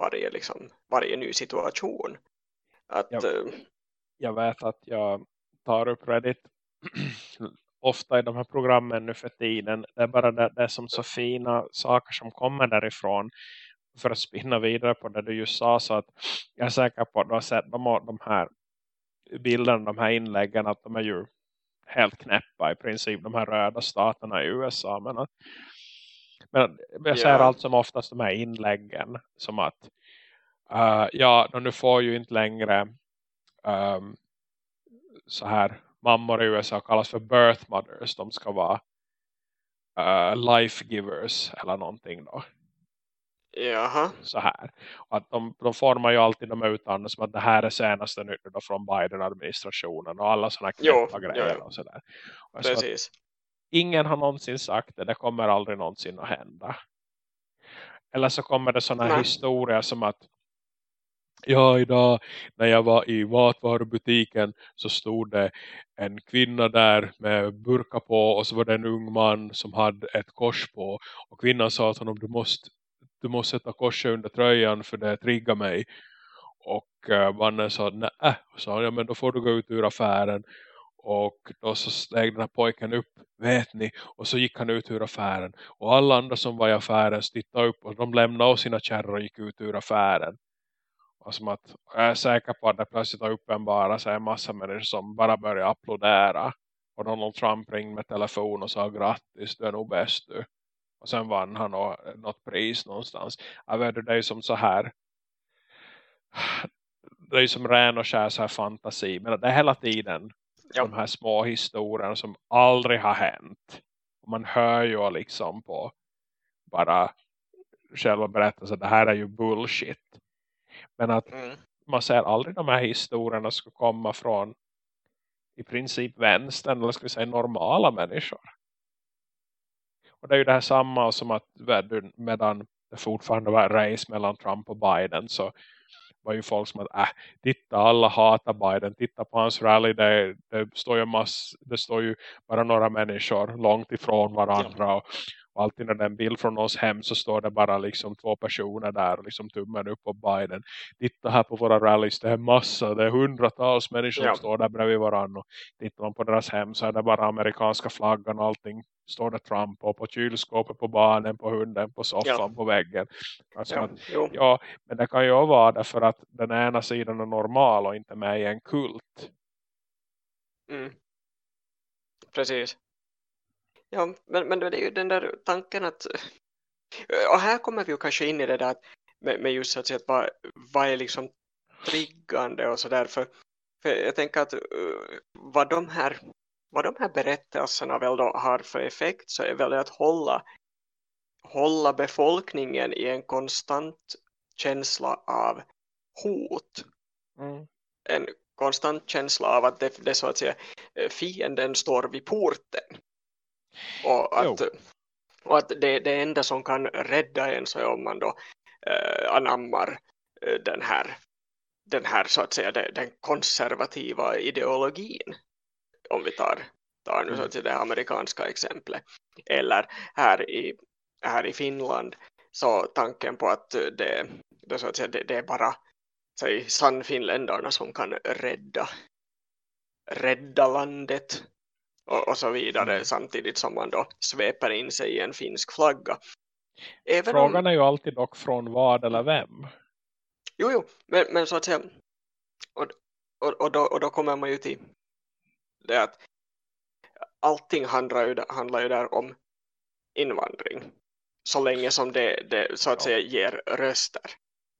S2: varje, liksom, varje ny situation. Att,
S1: jag, äh, jag vet att jag tar upp Reddit ofta i de här programmen nu för tiden. Det är bara det, det är som så fina saker som kommer därifrån för att spinna vidare på det du just sa så att jag är säker på att du har sett de, de här bilderna, de här inläggen att de är ju helt knäppa i princip de här röda staterna i USA men, att, men jag yeah. allt som oftast de här inläggen som att uh, ja, nu får ju inte längre um, så här mammor i USA kallas för birth mothers. De ska vara uh, life givers eller någonting då.
S2: Jaha.
S1: Så här. Och att de, de formar ju alltid de uttalanden som att det här är senaste nytt från Biden-administrationen och alla sådana knäppa grejer jo. och sådär. Och
S2: Precis. Så
S1: ingen har någonsin sagt det. Det kommer aldrig någonsin att hända. Eller så kommer det sådana historier som att Ja, idag när jag var i matvarubutiken så stod det en kvinna där med burka på och så var det en ung man som hade ett kors på. Och kvinnan sa till honom, du måste, du måste sätta korset under tröjan för det triggar mig. Och eh, mannen sa, nej, sa ja men då får du gå ut ur affären. Och då så steg den här pojken upp, vet ni? Och så gick han ut ur affären. Och alla andra som var i affären tittade upp och de lämnade sina kärror och gick ut ur affären. Och som att jag är säker på att det plötsligt har uppenbara sig en massa människor som bara börjar applådera. Och Donald Trump ringde med telefon och sa grattis, du är nog bäst du. Och sen vann han något pris någonstans. Jag vet det är som så här. Det är som ren och skär så här fantasi. Men det är hela tiden ja. de här små historierna som aldrig har hänt. Och man hör ju liksom på bara själva berättelsen. Det här är ju bullshit. Men att mm. man ser aldrig de här historierna ska komma från i princip vänstern eller ska vi säga normala människor. Och det är ju det här samma som att medan det fortfarande var race mellan Trump och Biden så var ju folk som att äh, titta alla hatar Biden, titta på hans rally det, det, står ju mass, det står ju bara några människor långt ifrån varandra ja. och alltid när det är en bild från oss hem så står det bara liksom två personer där och liksom tummen upp på Biden. Titta här på våra rallies, det är massa, det är hundratals människor ja. som står där bredvid varandra. Och tittar man på deras hem så är det bara amerikanska flaggan och allting står det Trump och på kylskåpet, på barnen, på hunden, på soffan, ja. på väggen. Alltså ja, att, ja, men det kan ju vara därför att den ena sidan är normal och inte med i en kult.
S2: Mm. Precis. Ja, men, men det är ju den där tanken att och här kommer vi ju kanske in i det där med, med just att säga att vad, vad är liksom triggande och sådär för, för jag tänker att uh, vad de här vad de här berättelserna väl då har för effekt så är väl att hålla hålla befolkningen i en konstant känsla av hot. Mm. En konstant känsla av att det, det så att säga fienden står vid porten. Och att, och att det, det enda som kan rädda en så är om man då eh, anammar eh, den här den här så att säga den konservativa ideologin. Om vi tar, tar nu så att säga det amerikanska exemplet. Eller här i, här i Finland så tanken på att det, det, så att säga, det, det är bara säg, sannfinländarna som kan rädda rädda landet och, och så vidare mm. samtidigt som man då sveper in sig i en finsk flagga.
S1: Även Frågan om... är ju alltid dock från vad eller vem.
S2: Jo, jo, men, men så att säga och, och, och, då, och då kommer man ju till det att allting handlar ju, handlar ju där om invandring. Så länge som det, det så att säga ger röster.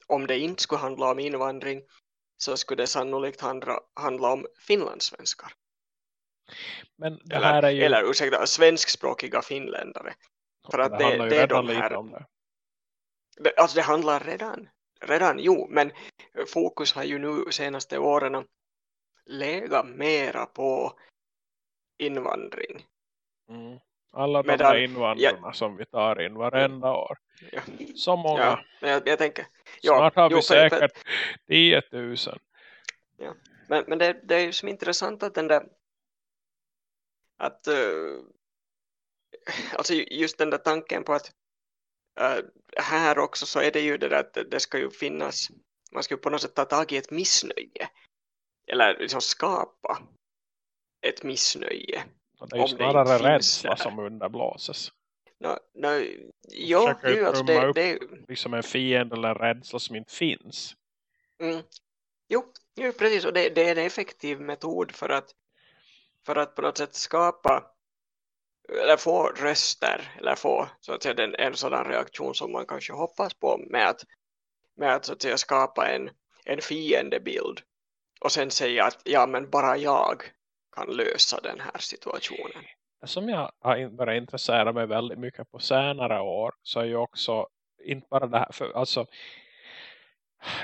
S2: Om det inte skulle handla om invandring så skulle det sannolikt handla, handla om finlandssvenskar.
S1: Men det
S2: Eller,
S1: här är ju...
S2: eller ursäkta, svenskspråkiga finländare. för att det-
S1: handlar ju
S2: det är de här-
S1: om det.
S2: Det, alltså det handlar redan, redan, jo, men fokus har ju nu senaste åren legat mera på invandring.
S1: Mm. Alla de
S2: Medan-
S1: där invandrarna som vi tar in varenda år.
S2: Ja.
S1: Så många.
S2: Ja, men jag, jag tänker, ja,
S1: Snart har vi
S2: jo, för- för-
S1: säkert 10 000.
S2: Men, men det, det är ju som intressant att den där att uh, alltså ju- just den där tanken på att eh, här också så är det ju det där att det ska ju finnas man ska ju på något sätt ta tag i ett missnöje eller liksom skapa ett missnöje
S1: det är ju
S2: det
S1: snarare rädsla som underblåses.
S2: no, no, jo,
S1: Försöker
S2: jo alltså det,
S1: upp.
S2: det,
S1: Liksom en fiende eller rädsla som inte finns.
S2: Mm. Jo, jo, precis. Och det, det är en effektiv metod för att, för att på något sätt skapa eller få röster eller få så att säga, den, en sådan reaktion som man kanske hoppas på med att, med att, så att säga, skapa en, en fiendebild och sen säga att ja men bara jag kan lösa den här situationen.
S1: Det som jag har börjat intressera mig väldigt mycket på senare år så är ju också inte bara det här för alltså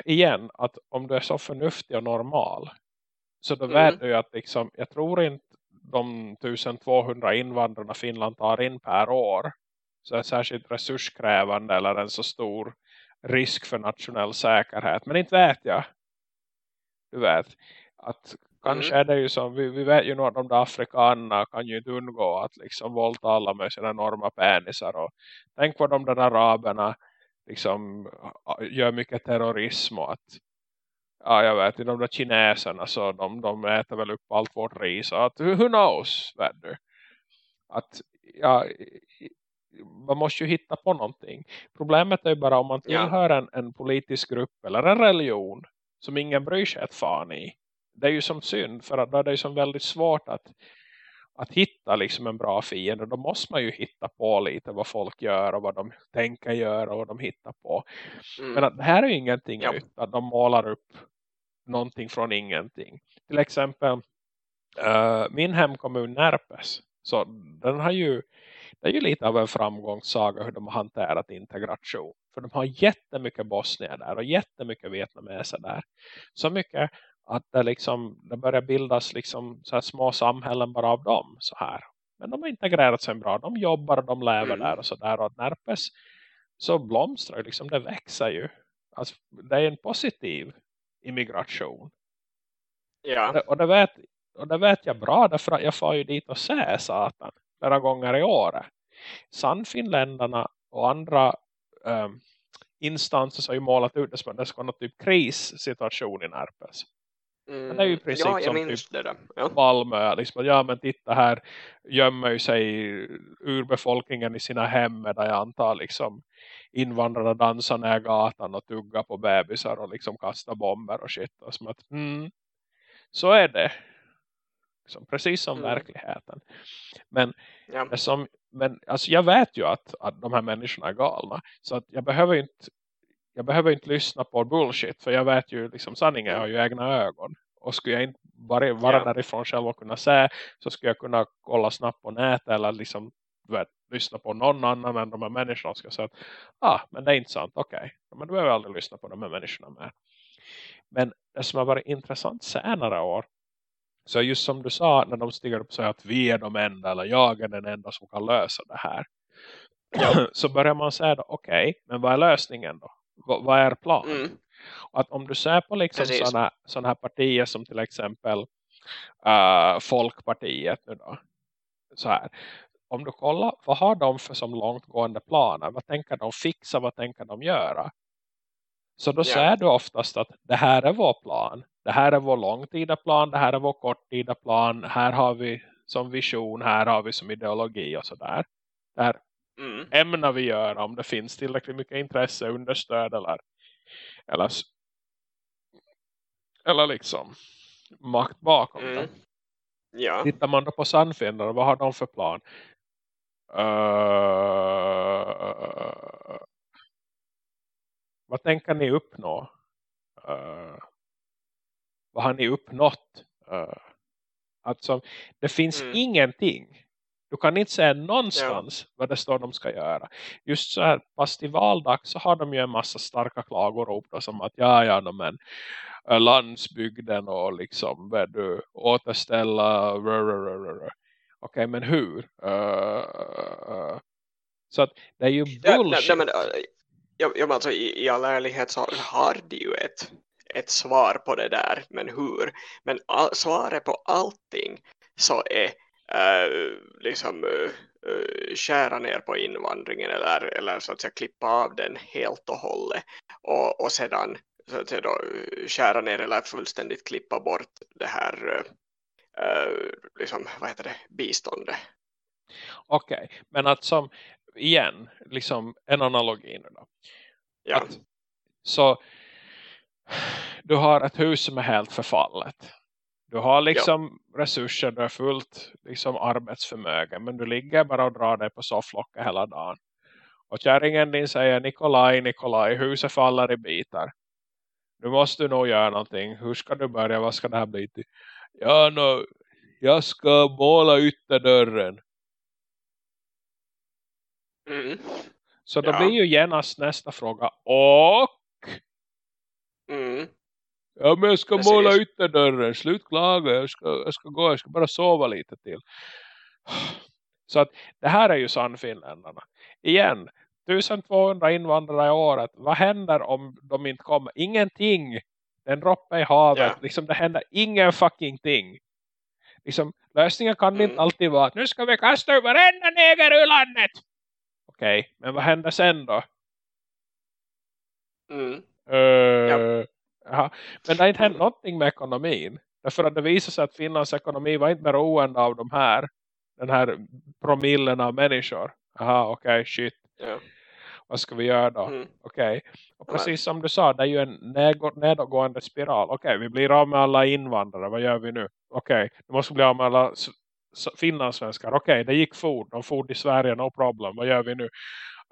S1: igen att om du är så förnuftig och normal så då
S2: Mm.
S1: ju att liksom, jag tror inte de 1200 invandrarna Finland tar in per år så är särskilt resurskrävande eller en så stor risk för nationell säkerhet. Men inte vet jag. Du vet att kanske är det ju som, vi, vi vet ju nog att de där afrikanerna kan ju inte undgå att liksom våldta alla med sina enorma penisar och tänk vad de där araberna liksom gör mycket terrorism och att ja jag vet de där kineserna så de, de äter väl upp allt vårt ris att who knows du att ja man måste ju hitta på någonting problemet är ju bara om man tillhör en, en politisk grupp eller en religion som ingen bryr sig ett fan i det är ju som synd för att då är det ju som väldigt svårt att att hitta liksom en bra fiende då måste man ju hitta på lite vad folk gör och vad de tänker göra och vad de hittar på
S2: Mm.
S1: men att det här är ju ingenting
S2: Ja.
S1: nytt. Att de målar upp någonting från ingenting. Till exempel uh, min hemkommun Närpes. Så den har ju det är ju lite av en framgångssaga hur de har hanterat integration. För de har jättemycket bosnier där och jättemycket vietnameser där. Så mycket att det, liksom, det börjar bildas liksom så här små samhällen bara av dem så här. Men de har integrerat sig bra. De jobbar och de lever där och så där. Och Närpes så blomstrar liksom, det växer ju. Alltså, det är en positiv immigration.
S2: ja.
S1: Och det, och det, vet, och det vet jag bra därför att jag får ju dit och ser satan flera gånger i året. Sannfinländarna och andra um, instanser har ju målat ut det som att det ska vara någon typ krissituation i Närpes.
S2: Mm.
S1: det är ju i princip
S2: ja,
S1: som
S2: det där. Ja.
S1: Malmö, liksom, ja men titta här gömmer ju sig urbefolkningen i sina hem där jag antar liksom invandrarna dansar ner gatan och tuggar på bebisar och liksom kastar bomber och shit och som att, mm, så är det liksom, precis som
S2: Mm.
S1: verkligheten men,
S2: Ja.
S1: som, men alltså, jag vet ju att, att de här människorna är galna så att jag behöver inte jag behöver inte lyssna på bullshit för jag vet ju liksom sanningen, jag har ju egna ögon och skulle jag inte bara vara
S2: Ja.
S1: därifrån själv och kunna se så skulle jag kunna kolla snabbt på nätet eller liksom vet, lyssna på någon annan än de här människorna ska säga att ah, men det är inte sant, okej men då behöver aldrig lyssna på de här människorna mer men det som har varit intressant senare år så just som du sa när de stiger upp och säger att vi är de enda eller jag är den enda som kan lösa det här så börjar man säga okej, men vad är lösningen då? V- vad är planen?
S2: Mm.
S1: att om du ser på liksom sådana, sådana här partier som till exempel uh, Folkpartiet nu då. Så här. Om du kollar, vad har de för som långtgående planer? Vad tänker de fixa? Vad tänker de göra? Så då
S2: Ja.
S1: säger du oftast att det här är vår plan. Det här är vår långtida plan. Det här är vår korttida plan. Här har vi som vision. Här har vi som ideologi och sådär. Det här
S2: Mm.
S1: ämnar vi göra om det finns tillräckligt mycket intresse, understöd eller, eller, eller liksom makt bakom
S2: Mm.
S1: det.
S2: Ja.
S1: Tittar man då på Sannfinlande, vad har de för plan? Uh, vad tänker ni uppnå? Uh, vad har ni uppnått? Uh, alltså, det finns
S2: Mm.
S1: ingenting. Du kan inte säga någonstans vad det står de ska göra. Just så här, fast i valdags så har de ju en massa starka klagorop då, som att ja, ja, no, men landsbygden och liksom vad du återställa rör, rör. okej okay, men hur uh, så att det är ju
S2: Ja,
S1: bullshit
S2: nej, nej, men, äh, ja, ja, alltså, i, I all ärlighet så har de ju ett, ett svar på det där, men hur? Men all, svaret på allting så är äh, liksom äh, skära ner på invandringen eller, eller så att säga klippa av den helt och hållet och, och sedan så att säga då, skära ner eller fullständigt klippa bort det här äh, liksom, vad heter det, biståndet.
S1: Okej, okay. men att som igen, liksom en analogi nu då.
S2: Ja.
S1: Att, så du har ett hus som är helt förfallet. Du har liksom ja. resurser, du är fullt liksom arbetsförmögen. Men du ligger bara och drar dig på sofflocket hela dagen. Och kärringen din säger Nikolaj, Nikolaj, huset faller i bitar. Nu måste du nog göra någonting. Hur ska du börja? Vad ska det här bli till? Ja, no, jag ska måla ytterdörren.
S2: Mm.
S1: Så då
S2: Ja.
S1: blir ju genast nästa fråga. Och?
S2: Mm.
S1: Ja men jag ska
S2: Precis.
S1: måla ytterdörren. Slut klaga. Jag ska, jag ska gå. Jag ska bara sova lite till. Så att det här är ju sannfinländarna. Igen. 1200 invandrare i året. Vad händer om de inte kommer? Ingenting. Den droppar i havet.
S2: Ja.
S1: Liksom det händer ingen fucking ting. Liksom, lösningen kan
S2: Mm.
S1: inte alltid vara att nu ska vi kasta ut varenda neger ur landet. Okej, men vad händer sen då?
S2: Mm.
S1: Uh, ja. Men det har inte hänt någonting med ekonomin. Därför att det visar sig att Finlands ekonomi var inte beroende av de här. Den här promillen av människor. Aha, okej, shit.
S2: Ja.
S1: Vad ska vi göra då?
S2: Mm.
S1: Okej. Och
S2: Ja.
S1: precis som du sa, det är ju en nedåtgående spiral. Okej, vi blir av med alla invandrare. Vad gör vi nu? Okej, vi måste bli av med alla finlandssvenskar. Okej, det gick fort. De for till Sverige, no problem. Vad gör vi nu?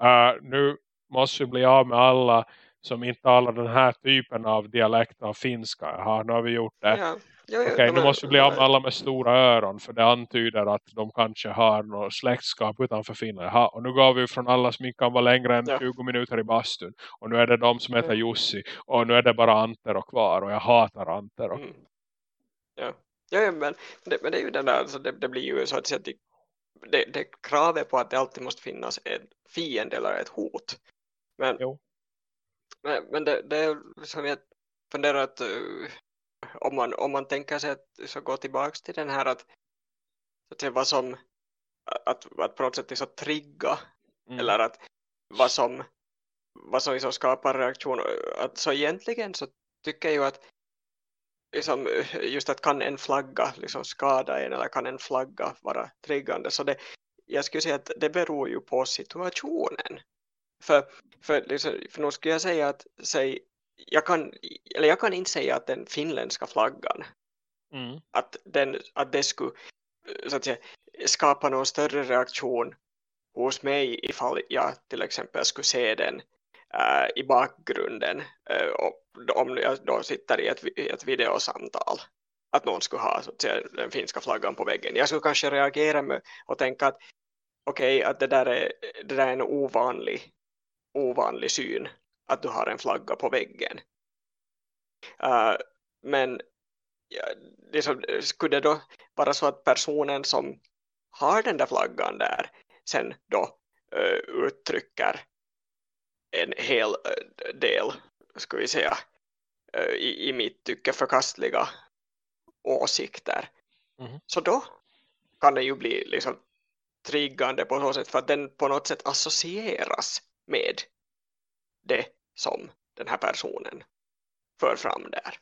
S1: Uh, nu måste vi bli av med alla som inte talar den här typen av dialekt av finska. Jaha, nu har vi gjort det.
S2: Ja. Ja,
S1: Okej,
S2: de
S1: nu måste vi bli av med alla med stora öron. För det antyder att de kanske har något släktskap utanför Finland. Jaha, och nu går vi från alla som inte kan vara längre än
S2: Ja.
S1: 20 minuter i bastun. Och nu är det de som heter
S2: Ja.
S1: Jussi. Och nu är det bara Antero kvar. Och jag hatar Antero.
S2: Mm. Ja. Ja, men, det, men det är ju den där, alltså det, det blir ju så att säga, det, det, det kravet på att det alltid måste finnas en fiende eller ett hot. Men,
S1: Jo.
S2: men, men det, det är som jag funderar att uh, om, man, om man tänker sig att så gå tillbaka till den här att, att säga, vad som att, att på något sätt så trigga
S1: Mm.
S2: eller att vad som vad som liksom skapar reaktion att så egentligen så tycker jag ju att liksom, just att kan en flagga liksom skada en eller kan en flagga vara triggande så det, jag skulle säga att det beror ju på situationen för, för, liksom, för nu skulle jag säga att säg, jag, kan, eller jag kan inte säga att den finländska flaggan
S1: Mm.
S2: att, den, att det skulle så att säga, skapa någon större reaktion hos mig ifall jag till exempel skulle se den äh, i bakgrunden äh, och om jag då sitter i ett, ett videosamtal att någon skulle ha så att säga, den finska flaggan på väggen. Jag skulle kanske reagera med och tänka att okej, att det där, är, det där är en ovanlig, ovanlig syn att du har en flagga på väggen. Äh, men ja, det som, skulle det då vara så att personen som har den där flaggan där sen då uh, uttrycker en hel eh, del, ska vi säga, i, i mitt tycke förkastliga åsikter.
S1: Mhm.
S2: Så då kan det ju bli liksom triggande på så sätt för att den på något sätt associeras med det som den här personen för fram där.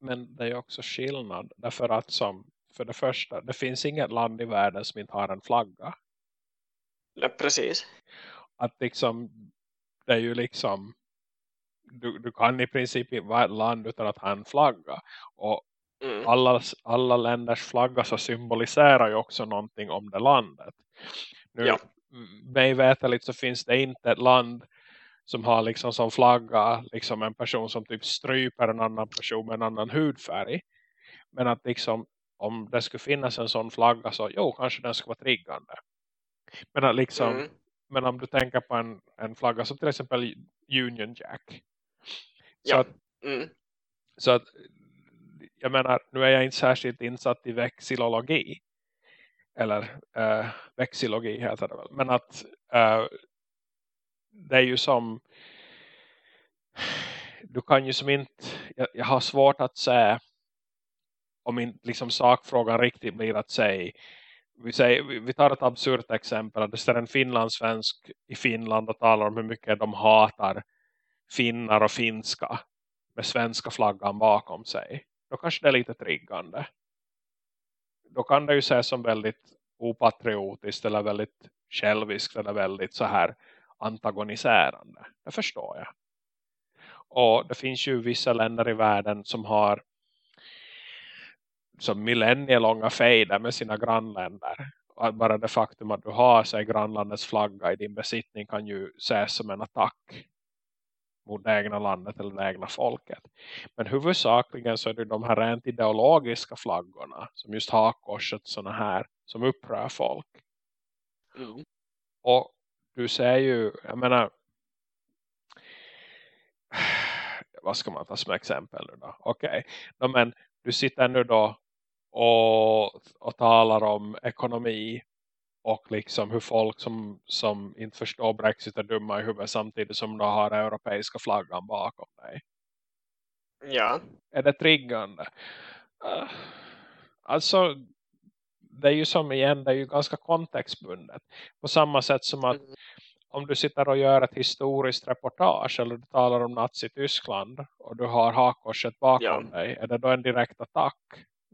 S1: Men det är också skillnad. Därför att som, för det första, det finns inget land i världen som inte har en flagga.
S2: Ja, precis.
S1: Att liksom, det är ju liksom, du, du kan i princip inte vara ett land utan att ha en flagga. Och
S2: Mm.
S1: alla, alla länders flagga så symboliserar ju också någonting om det landet. Nu,
S2: Ja.
S1: mig veterligt så finns det inte ett land som har liksom som flagga liksom en person som typ stryper en annan person med en annan hudfärg. Men att liksom om det skulle finnas en sån flagga så jo kanske den skulle vara triggande. Men att liksom
S2: Mm.
S1: men om du tänker på en, en flagga som till exempel Union Jack. Så,
S2: Ja.
S1: att,
S2: Mm.
S1: så att jag menar, nu är jag inte särskilt insatt i vexillologi. Eller äh, vexilogi heter det väl. Men att äh, det är ju som du kan ju som inte jag, jag har svårt att säga om inte liksom sakfrågan riktigt blir att säga vi, säger, vi- vi tar ett absurt exempel att det står en finlandssvensk i Finland och talar om hur mycket de hatar finnar och finska med svenska flaggan bakom sig. Då kanske det är lite triggande. Då kan det ju ses som väldigt opatriotiskt eller väldigt själviskt eller väldigt så här antagoniserande. Det förstår jag. Och det finns ju vissa länder i världen som har som millennielånga fejder med sina grannländer. Att bara det faktum att du har sig grannlandets flagga i din besittning kan ju ses som en attack mot det egna landet eller det egna folket. Men huvudsakligen så är det de här rent ideologiska flaggorna som just hakkorset såna här som upprör folk.
S2: Mm.
S1: Och du säger ju, jag menar vad ska man ta som exempel nu då? Okej, okay. men du sitter nu då och, och talar om ekonomi och liksom hur folk som, som inte förstår Brexit är dumma i huvudet samtidigt som de har europeiska flaggan bakom dig.
S2: Ja.
S1: Är det triggande? Uh, alltså det är ju som igen, det är ju ganska kontextbundet. På samma sätt som att
S2: Mm.
S1: om du sitter och gör ett historiskt reportage eller du talar om Nazi-Tyskland och du har hakkorset bakom
S2: Ja.
S1: dig, är det då en direkt attack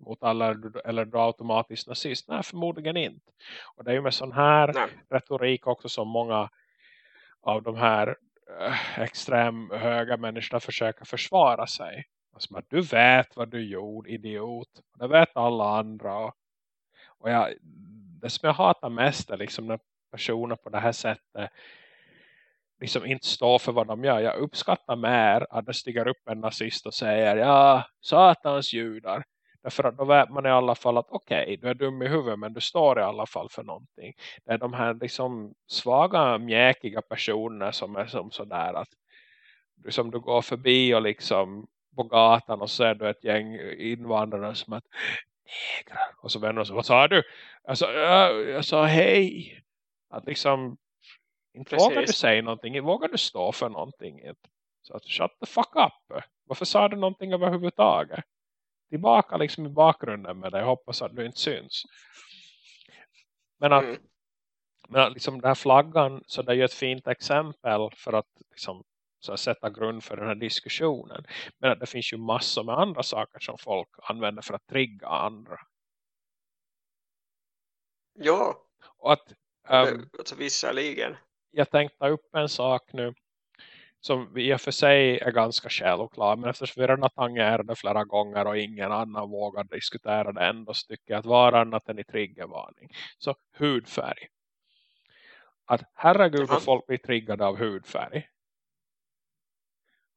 S1: mot alla eller, du automatiskt nazist? Nej, förmodligen inte. Och det är ju med sån här
S2: Nej.
S1: retorik också som många av de här äh, extrem höga människorna försöker försvara sig. Alltså, du vet vad du gjorde, idiot. Det vet alla andra. Och, och jag, det som jag hatar mest är liksom när personer på det här sättet liksom inte står för vad de gör. Jag uppskattar mer att det stiger upp en nazist och säger ja, satans judar. Därför att då vet man i alla fall att okej, okay, du är dum i huvudet men du står i alla fall för någonting. Det är de här liksom svaga, mjäkiga personer som är som sådär att du, som du går förbi och liksom på gatan och ser du ett gäng invandrare som att negrar. Och så vänder de sig, vad sa du? Jag sa, jag, jag sa hej. Att liksom inte
S2: Precis.
S1: vågar du säga någonting, inte vågar du stå för någonting. Inte. Så att shut the fuck up. Varför sa du någonting överhuvudtaget? Tillbaka liksom i bakgrunden med dig. Jag hoppas att du inte syns. Men att,
S2: Mm.
S1: men att liksom den här flaggan så det är ju ett fint exempel för att liksom så att sätta grund för den här diskussionen. Men att det finns ju massor med andra saker som folk använder för att trigga andra.
S2: Ja.
S1: Och att ehm,
S2: alltså visserligen.
S1: jag tänkte upp en sak nu som i och för sig är ganska självklar men eftersom vi redan har tangerat det flera gånger och ingen annan vågar diskutera det ändå så tycker jag att var annat än i triggervarning. Så hudfärg. Att herregud vad folk blir triggade av hudfärg.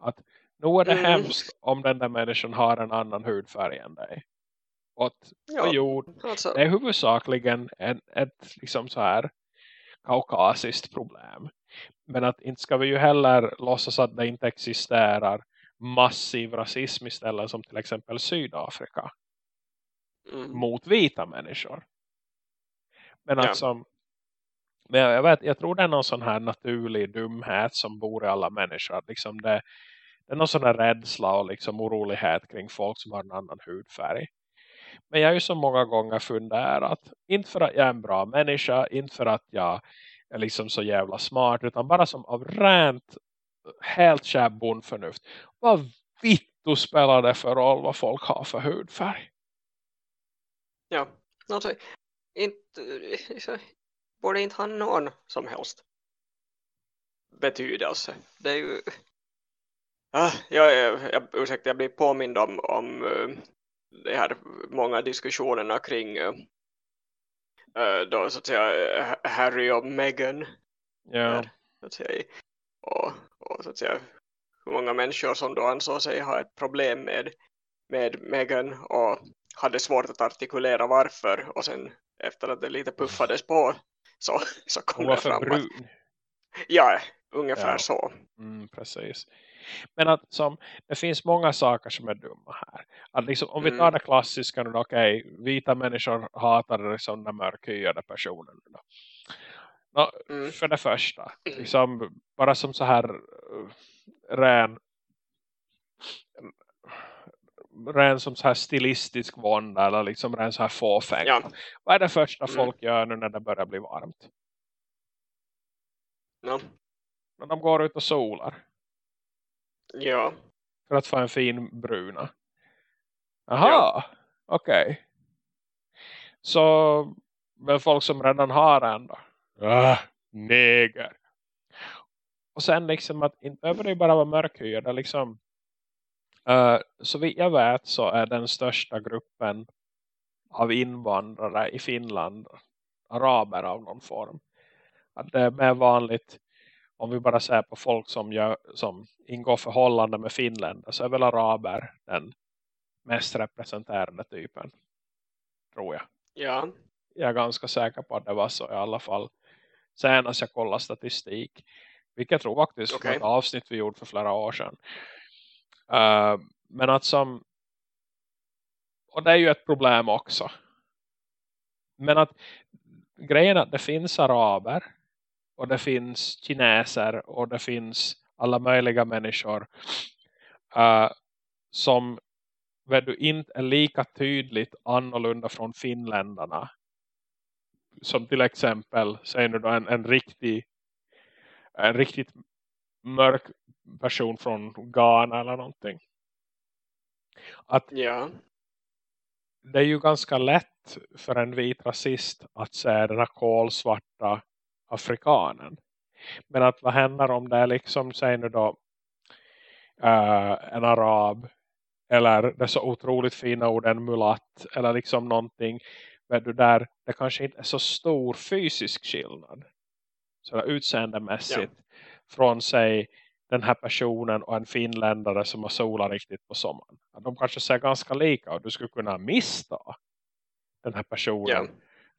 S1: Att nu är det
S2: Mm.
S1: hemskt om den där människan har en annan hudfärg än dig. Och att,
S2: Ja.
S1: jo,
S2: Alltså,
S1: det är huvudsakligen en, ett liksom så här kaukasiskt problem. Men att inte ska vi ju heller låtsas att det inte existerar massiv rasism istället som till exempel Sydafrika
S2: mm.
S1: mot vita människor. Men
S2: Ja.
S1: att som men jag, vet, jag tror det är någon sån här naturlig dumhet som bor i alla människor. Liksom det, det är någon sån här rädsla och liksom orolighet kring folk som har en annan hudfärg. Men jag har ju så många gånger funderat. Inte för att jag är en bra människa. Inte för att jag är liksom så jävla smart. Utan bara som av rent helt kär bondförnuft. Vad vittu spelar det för roll vad folk har för hudfärg?
S2: Ja. Alltså, inte, borde inte ha någon som helst betydelse. Det är ju... Ah, jag, jag, ursäkta, jag blir påmind om, om uh, de här många diskussionerna kring uh, då så att säga Harry och Meghan
S1: ja.
S2: där, så att säga, och, och så att säga hur många människor som då ansåg sig ha ett problem med, med Meghan och hade svårt att artikulera varför och sen efter att det lite puffades på så, så kom det fram brun. att, ja, ungefär ja. så
S1: mm, precis men att som, det finns många saker som är dumma här. Att liksom, om mm. vi tar det klassiska nu, okej, okay, vita människor hatar liksom den mörkhyade personen. Då. No, mm. För det första, liksom, bara som så här uh, ren som så här stilistisk vånda eller liksom ren så här fåfäng. Ja. Vad är det första mm. folk gör nu när det börjar bli varmt?
S2: Ja.
S1: När de går ut och solar.
S2: Ja.
S1: För att få en fin bruna. Aha, ja. okej. Okay. Så väl folk som redan har en då. Ah, neger. Och sen liksom att inte behöver det bara vara mörkhyade liksom. Uh, så vitt jag vet så är den största gruppen av invandrare i Finland araber av någon form. Att det är mer vanligt om vi bara ser på folk som, gör, som ingår förhållande med finländare så är väl araber den mest representerade typen. Tror jag.
S2: Ja.
S1: Jag är ganska säker på att det var så i alla fall. Senast jag kollade statistik. Vilket jag tror faktiskt okay. var ett avsnitt vi gjorde för flera år sedan. Uh, men att som och det är ju ett problem också. Men att grejen är att det finns araber och det finns kineser och det finns alla möjliga människor uh, som du inte är lika tydligt annorlunda från finländarna som till exempel säger du då en, en riktig en riktigt mörk person från Ghana eller någonting. Att
S2: ja.
S1: det är ju ganska lätt för en vit rasist att se den här kolsvarta afrikanen. Men att vad händer om det är liksom, säg nu då uh, en arab eller det så otroligt fina orden mulatt eller liksom någonting men du där det kanske inte är så stor fysisk skillnad så utseendemässigt ja. från sig den här personen och en finländare som har solat riktigt på sommaren. De kanske ser ganska lika och du skulle kunna mista den här personen ja.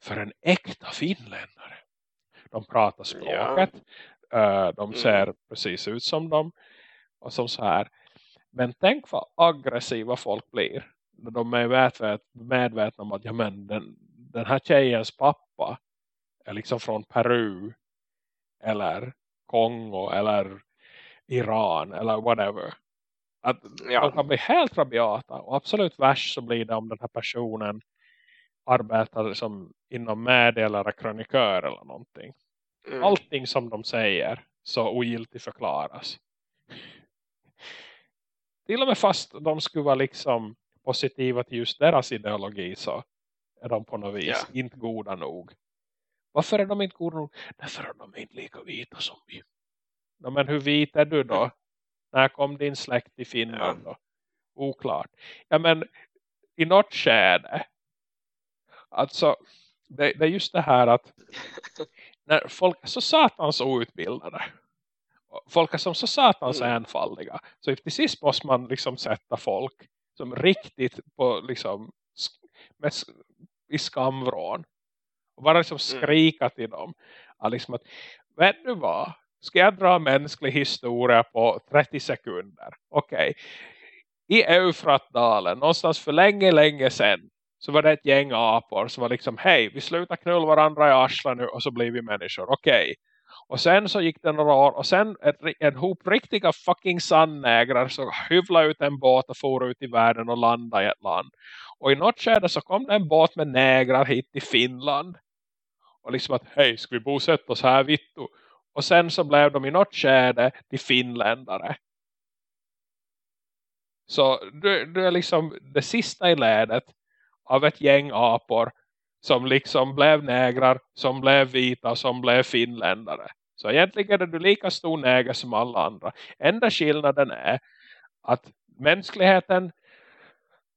S1: för en äkta finländare de pratar språket. Uh, de mm. ser mm. precis ut som dem. Och som så här. Men tänk vad aggressiva folk blir. När de är medvetna, medvetna om att ja, men den, den här tjejens pappa är liksom från Peru. Eller Kongo. Eller Iran. Eller whatever. Att ja. de kan bli helt rabiata. Och absolut värst så blir det om den här personen arbetar som inom media eller krönikör eller någonting. Mm. Allting som de säger så ogiltigt förklaras. Till och med fast de skulle vara liksom positiva till just deras ideologi så är de på något vis yeah. inte goda nog. Varför är de inte goda nog? Därför är de inte lika vita som vi. Ja, men hur vit är du då? När kom din släkt i Finland då? Oklart. Ja men i något skede. Alltså det, det är just det här att när folk är så satans outbildade folk är som så satans mm. enfaldiga så till sist måste man liksom sätta folk som riktigt på liksom med, i skamvrån och bara liksom mm. skrika till dem att liksom att, vet du vad ska jag dra mänsklig historia på 30 sekunder okej okay. i Eufratdalen någonstans för länge länge sedan så var det ett gäng apor som var liksom, hej vi slutar knulla varandra i arslan nu och så blir vi människor, okej. Okay. Och sen så gick det några år och sen ett, en hop riktiga fucking sandnägrar så hyvlade ut en båt och for ut i världen och landade i ett land. Och i något skede så kom det en båt med nägrar hit till Finland. Och liksom att, hej ska vi bosätta oss här vittu? Och sen så blev de i något skede till finländare. Så du, du är liksom det sista i ledet av ett gäng apor som liksom blev nägrar, som blev vita, som blev finländare. Så egentligen är du lika stor näger som alla andra. Enda skillnaden är att mänskligheten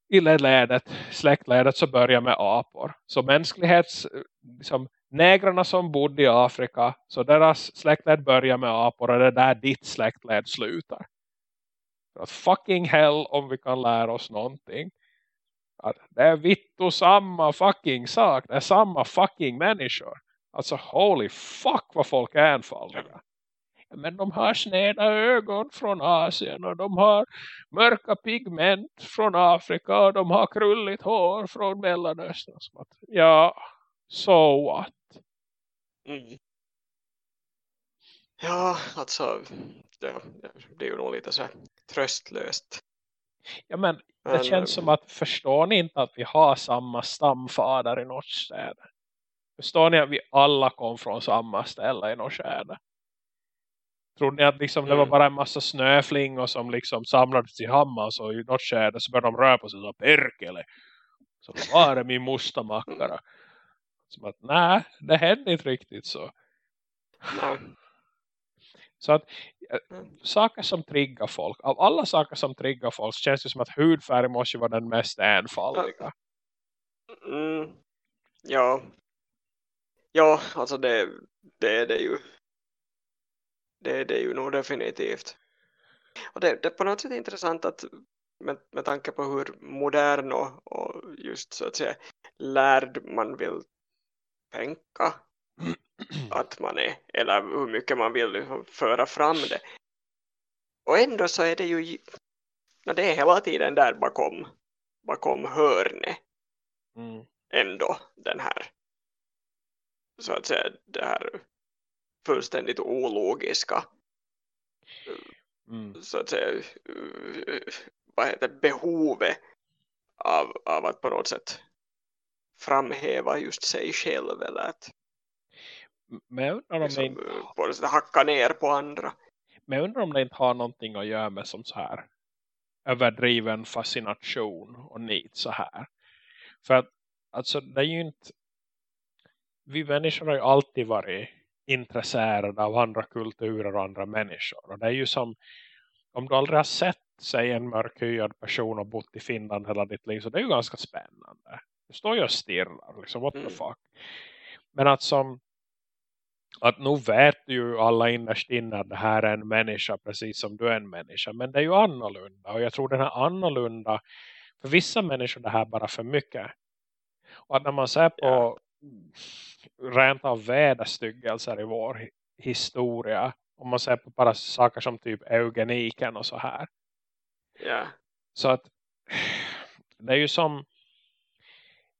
S1: i ledet, släktledet så börjar med apor. Så mänsklighets, eh, liksom, negrarna som bodde i Afrika, så deras släktled börjar med apor och det är där ditt släktled slutar. Att fucking hell om vi kan lära oss någonting. Att det är vitt och samma fucking sak. Det är samma fucking människor. Alltså holy fuck vad folk är enfaldiga. Men de har sneda ögon från Asien och de har mörka pigment från Afrika och de har krulligt hår från Mellanöstern. Ja, so what?
S2: Mm. Ja, alltså det, det är ju nog lite så tröstlöst.
S1: Ja, men det men, känns som att förstår ni inte att vi har samma stamfader i Norrstäder? Förstår ni att vi alla kom från samma ställe i Norrstäder? Tror ni att liksom, mm. det var mm. bara en massa snöflingor som liksom samlades i Hammars och i något skärde så började de röra på sig så perkele. Så var det min mustamackare. Som att nej, det hände inte riktigt så. Så att äh, saker som triggar folk, av alla saker som triggar folk så känns det som att hudfärg måste vara den mest enfaldiga.
S2: Mm. Ja. Ja, alltså det, det är det ju det, det är ju nog definitivt. Och det, det är på något sätt intressant att med, med tanke på hur modern och, och just så att säga lärd man vill tänka att man är eller hur mycket man vill liksom föra fram det. Och ändå så är det ju det är hela tiden där bakom bakom hörne mm. ändå den här så att säga det här fullständigt ologiska mm. så att säga vad heter behovet av, av att på något sätt framhäva just sig själv eller att
S1: men jag undrar om liksom,
S2: inte... hacka ner på andra
S1: men jag undrar om det inte har någonting att göra med som så här överdriven fascination och nit så här för att alltså det är ju inte vi människor har ju alltid varit intresserad av andra kulturer och andra människor. Och det är ju som, om du aldrig har sett sig en mörkhyad person och bott i Finland hela ditt liv så det är ju ganska spännande. Du står ju och stirrar, liksom, what the mm. fuck. Men att som att nu vet ju alla innerst inne att det här är en människa precis som du är en människa. Men det är ju annorlunda. Och jag tror den är annorlunda. För vissa människor det här bara för mycket. Och att när man ser på rent av väderstyggelser i vår historia. Om man ser på bara saker som typ eugeniken och så här.
S2: Ja.
S1: Så att det är ju som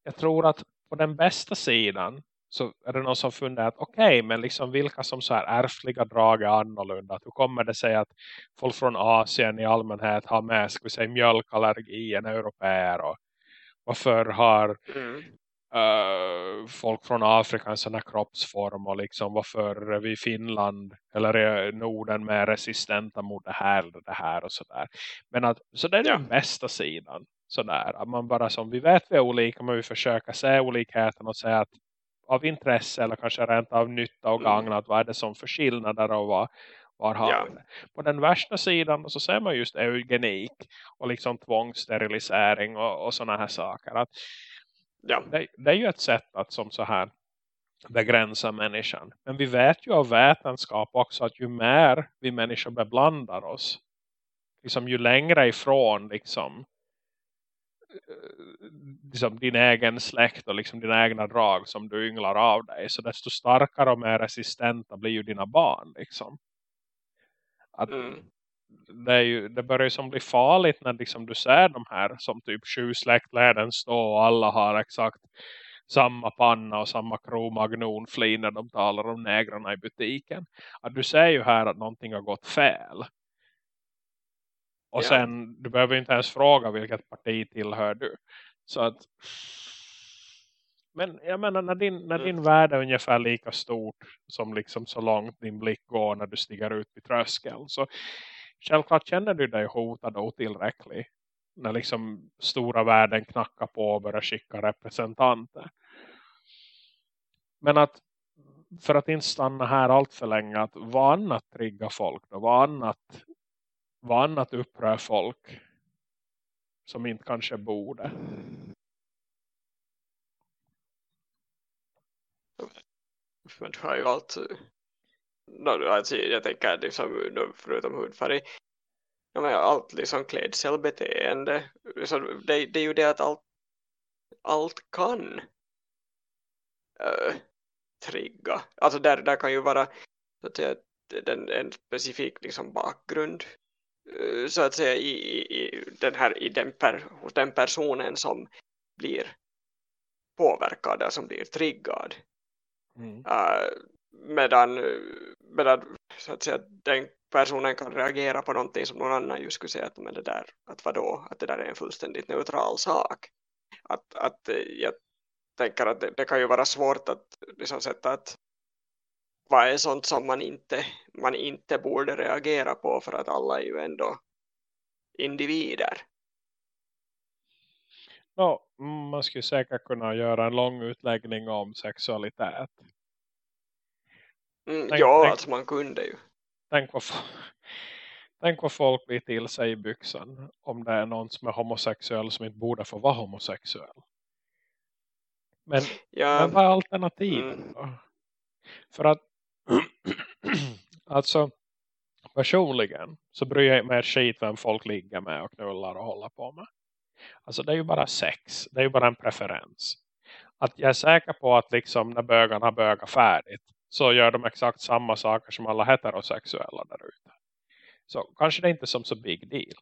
S1: jag tror att på den bästa sidan så är det någon som funderar att okej, okay, men liksom vilka som så här ärftliga drag är annorlunda. Hur kommer det sig att folk från Asien i allmänhet har med ska vi säga, mjölkallergi än europeer och varför har mm uh, folk från Afrika en sån här kroppsform och liksom varför är vi i Finland eller är Norden mer resistenta mot det här eller det här och sådär. Men att, så det är ja. den bästa sidan sådär. Att man bara som vi vet vi är olika men vi försöker se olikheten och säga att av intresse eller kanske rent av nytta och mm. att vad är det som för skillnader och vad, var har ja. På den värsta sidan så ser man just eugenik och liksom tvångssterilisering och, och sådana här saker. Att ja. det, det, är ju ett sätt att som så här begränsa människan. Men vi vet ju av vetenskap också att ju mer vi människor beblandar oss liksom ju längre ifrån liksom, liksom din egen släkt och liksom dina egna drag som du ynglar av dig så desto starkare och mer resistenta blir ju dina barn liksom. Att mm det, är ju, det börjar ju som bli farligt när liksom du ser de här som typ sju släktläden stå och alla har exakt samma panna och samma kromagnonfli när de talar om negrarna i butiken. Att du ser ju här att någonting har gått fel. Och ja. sen, du behöver inte ens fråga vilket parti tillhör du. Så att men jag menar när din, när din mm. värld är ungefär lika stort som liksom så långt din blick går när du stiger ut i tröskeln så självklart känner du dig hotad och otillräcklig när liksom stora världen knackar på och börjar skicka representanter. Men att för att inte stanna här allt för länge att vad annat triggar folk då? Vad annat, vad annat upprör folk? som inte kanske borde.
S2: Men du har ju allt eh, alltså, jag tänker liksom, förutom hudfärg ja, men allt liksom klädselbeteende så det, det är ju det att allt, allt kan äh, trigga alltså där, där kan ju vara så att säga, den, en specifik liksom bakgrund så att säga i, i, den här, i den per, hos den personen som blir påverkad eller som blir triggad mm. uh, medan, medan så att säga, den personen kan reagera på någonting som någon annan just skulle säga att, men det där, att vadå, att det där är en fullständigt neutral sak. Att, att jag tänker att det, det kan ju vara svårt att liksom sätta att vad är sånt som man inte, man inte borde reagera på för att alla är ju ändå individer.
S1: No, man skulle säkert kunna göra en lång utläggning om sexualitet.
S2: Mm, tänk, ja, tänk, alltså man kunde ju.
S1: Tänk vad, tänk vad folk blir till sig i byxan om det är någon som är homosexuell som inte borde få vara homosexuell. Men, ja. men vad är alternativet mm. då? För att alltså personligen så bryr jag mig skit vem folk ligger med och knullar och håller på med. Alltså det är ju bara sex. Det är ju bara en preferens. Att jag är säker på att liksom när bögarna bögar färdigt så gör de exakt samma saker som alla heterosexuella där ute. Så kanske det är inte som så big deal.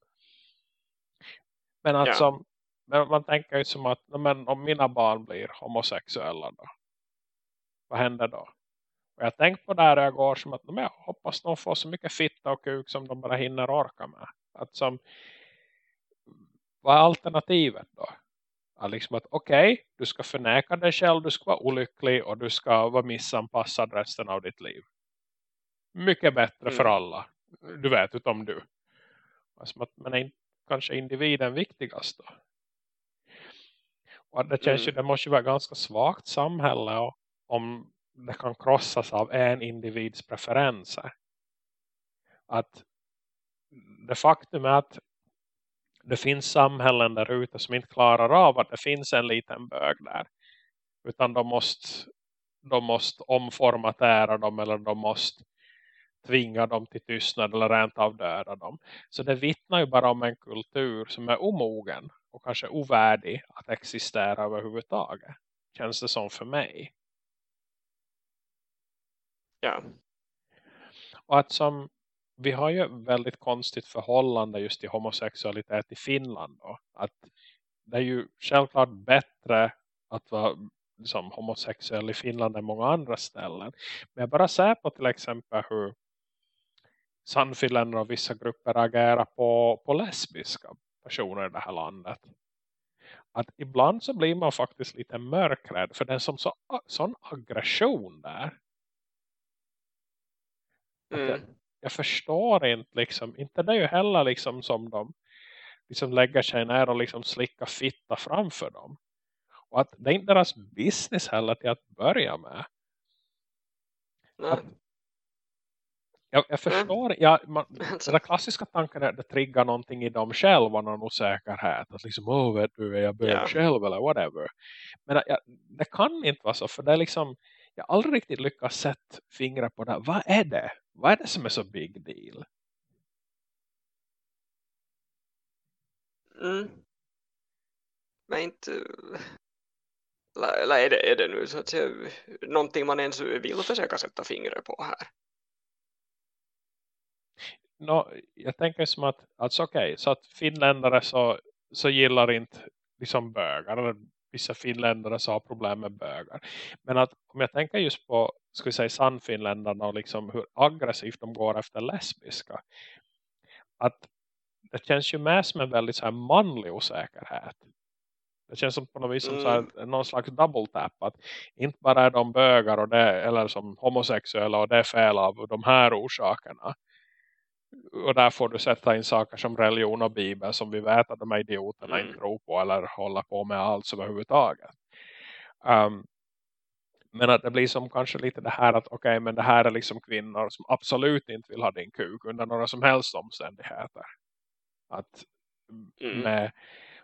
S1: Men alltså, ja. men man tänker ju som att men om mina barn blir homosexuella då, vad händer då? Och jag tänker på det här jag går som att jag hoppas de får så mycket fitta och kuk som de bara hinner orka med. Att som, vad är alternativet då? liksom att okej, okay, du ska förneka dig själv, du ska vara olycklig och du ska vara missanpassad resten av ditt liv. Mycket bättre mm. för alla. Du vet, utom du. Alltså, men är kanske individen viktigast då? Och det känns mm. ju, det måste ju vara ganska svagt samhälle och, om det kan krossas av en individs preferenser. Att det faktum är att det finns samhällen där ute som inte klarar av att det finns en liten bög där. Utan de måste, de måste omformatera dem eller de måste tvinga dem till tystnad eller rent av döda dem. Så det vittnar ju bara om en kultur som är omogen och kanske ovärdig att existera överhuvudtaget. Känns det som för mig.
S2: Ja.
S1: Och att som vi har ju väldigt konstigt förhållande just till homosexualitet i Finland. Då. Att det är ju självklart bättre att vara liksom, homosexuell i Finland än många andra ställen. Men jag bara ser på till exempel hur Sannfinländare och vissa grupper agerar på, på lesbiska personer i det här landet. Att ibland så blir man faktiskt lite mörkrädd för det är som så, sån aggression där. Mm jag förstår inte liksom, inte det är ju heller liksom som de liksom lägger sig ner och liksom slickar fitta framför dem. Och att det är inte deras business heller till att börja med. Att, jag, jag förstår, ja, man, den klassiska tanken är att det triggar någonting i dem själva, någon osäkerhet. Att liksom, oh, vet du, är jag bög yeah. själv eller whatever. Men ja, det kan inte vara så, för det är liksom, jag har aldrig riktigt lyckats sätta fingrar på det. Vad är det? Vad är det som är så big deal?
S2: Mm. Men inte... Eller är det, är det nu så att säga någonting man ens vill försöka sätta fingret på här?
S1: No, jag tänker som att, alltså okej, okay, så att finländare så, så gillar inte liksom bögar, eller vissa finländare så har problem med bögar. Men att om jag tänker just på ska vi säga sannfinländarna och liksom hur aggressivt de går efter lesbiska. Att det känns ju med som en väldigt så här manlig osäkerhet. Det känns som på något vis som så här, mm. någon slags double tap. Att inte bara är de bögar och det, eller som homosexuella och det är fel av de här orsakerna. Och där får du sätta in saker som religion och bibel som vi vet att de här idioterna mm. inte tror på eller håller på med alls överhuvudtaget. Um, men att det blir som kanske lite det här att okej okay, men det här är liksom kvinnor som absolut inte vill ha din kuk under några som helst omständigheter. Att mm. med,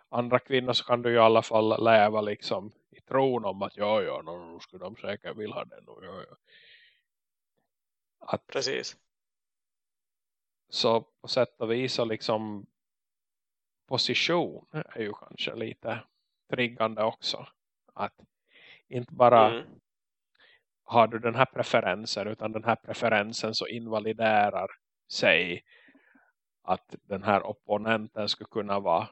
S1: andra kvinnor så kan du i alla fall leva liksom i tron om att ja, ja, nu skulle de säkert vilja ha det. Nu, ja, ja. Att,
S2: Precis.
S1: så på sätt och vis så liksom position är ju kanske lite triggande också. Att inte bara
S2: Mm.
S1: Har du den här preferensen utan den här preferensen så invaliderar sig att den här opponenten skulle kunna vara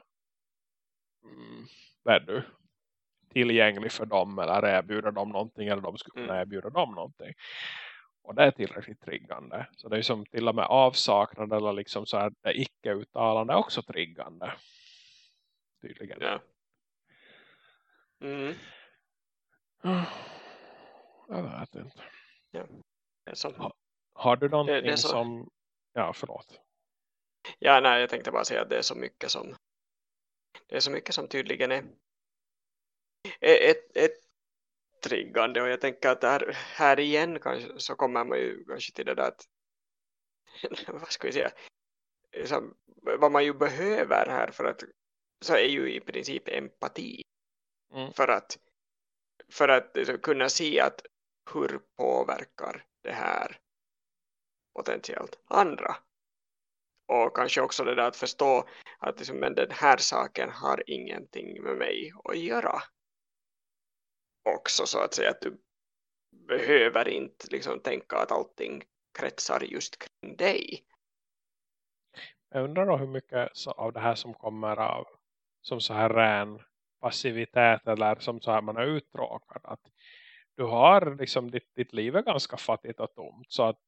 S1: mm, du, tillgänglig för dem eller erbjuda dem någonting eller de skulle kunna
S2: Mm.
S1: erbjuda dem någonting. Och det är tillräckligt triggande. Så det är som till och med avsaknad eller liksom så här det icke-uttalande är också triggande. Tydligen.
S2: Ja. Mm.
S1: Jag vet inte. Ja. Har du någonting som... Ja, förlåt.
S2: ja, nej, jag tänkte bara säga att det är så mycket som det är så mycket som tydligen är är ett, ett triggande och jag tänker att här, här igen kanske, så kommer man ju kanske till det där att vad ska vi säga liksom, vad man ju behöver här för att så är ju i princip empati
S1: Mm.
S2: för att för att liksom, kunna se att hur påverkar det här potentiellt andra och kanske också det där att förstå att liksom, men den här saken har ingenting med mig att göra också så att säga att du behöver inte liksom tänka att allting kretsar just kring dig
S1: Jag undrar då hur mycket så, av det här som kommer av som så här ren passivitet eller som så här man är uttråkad. Att du har liksom ditt, ditt liv är ganska fattigt och tomt så att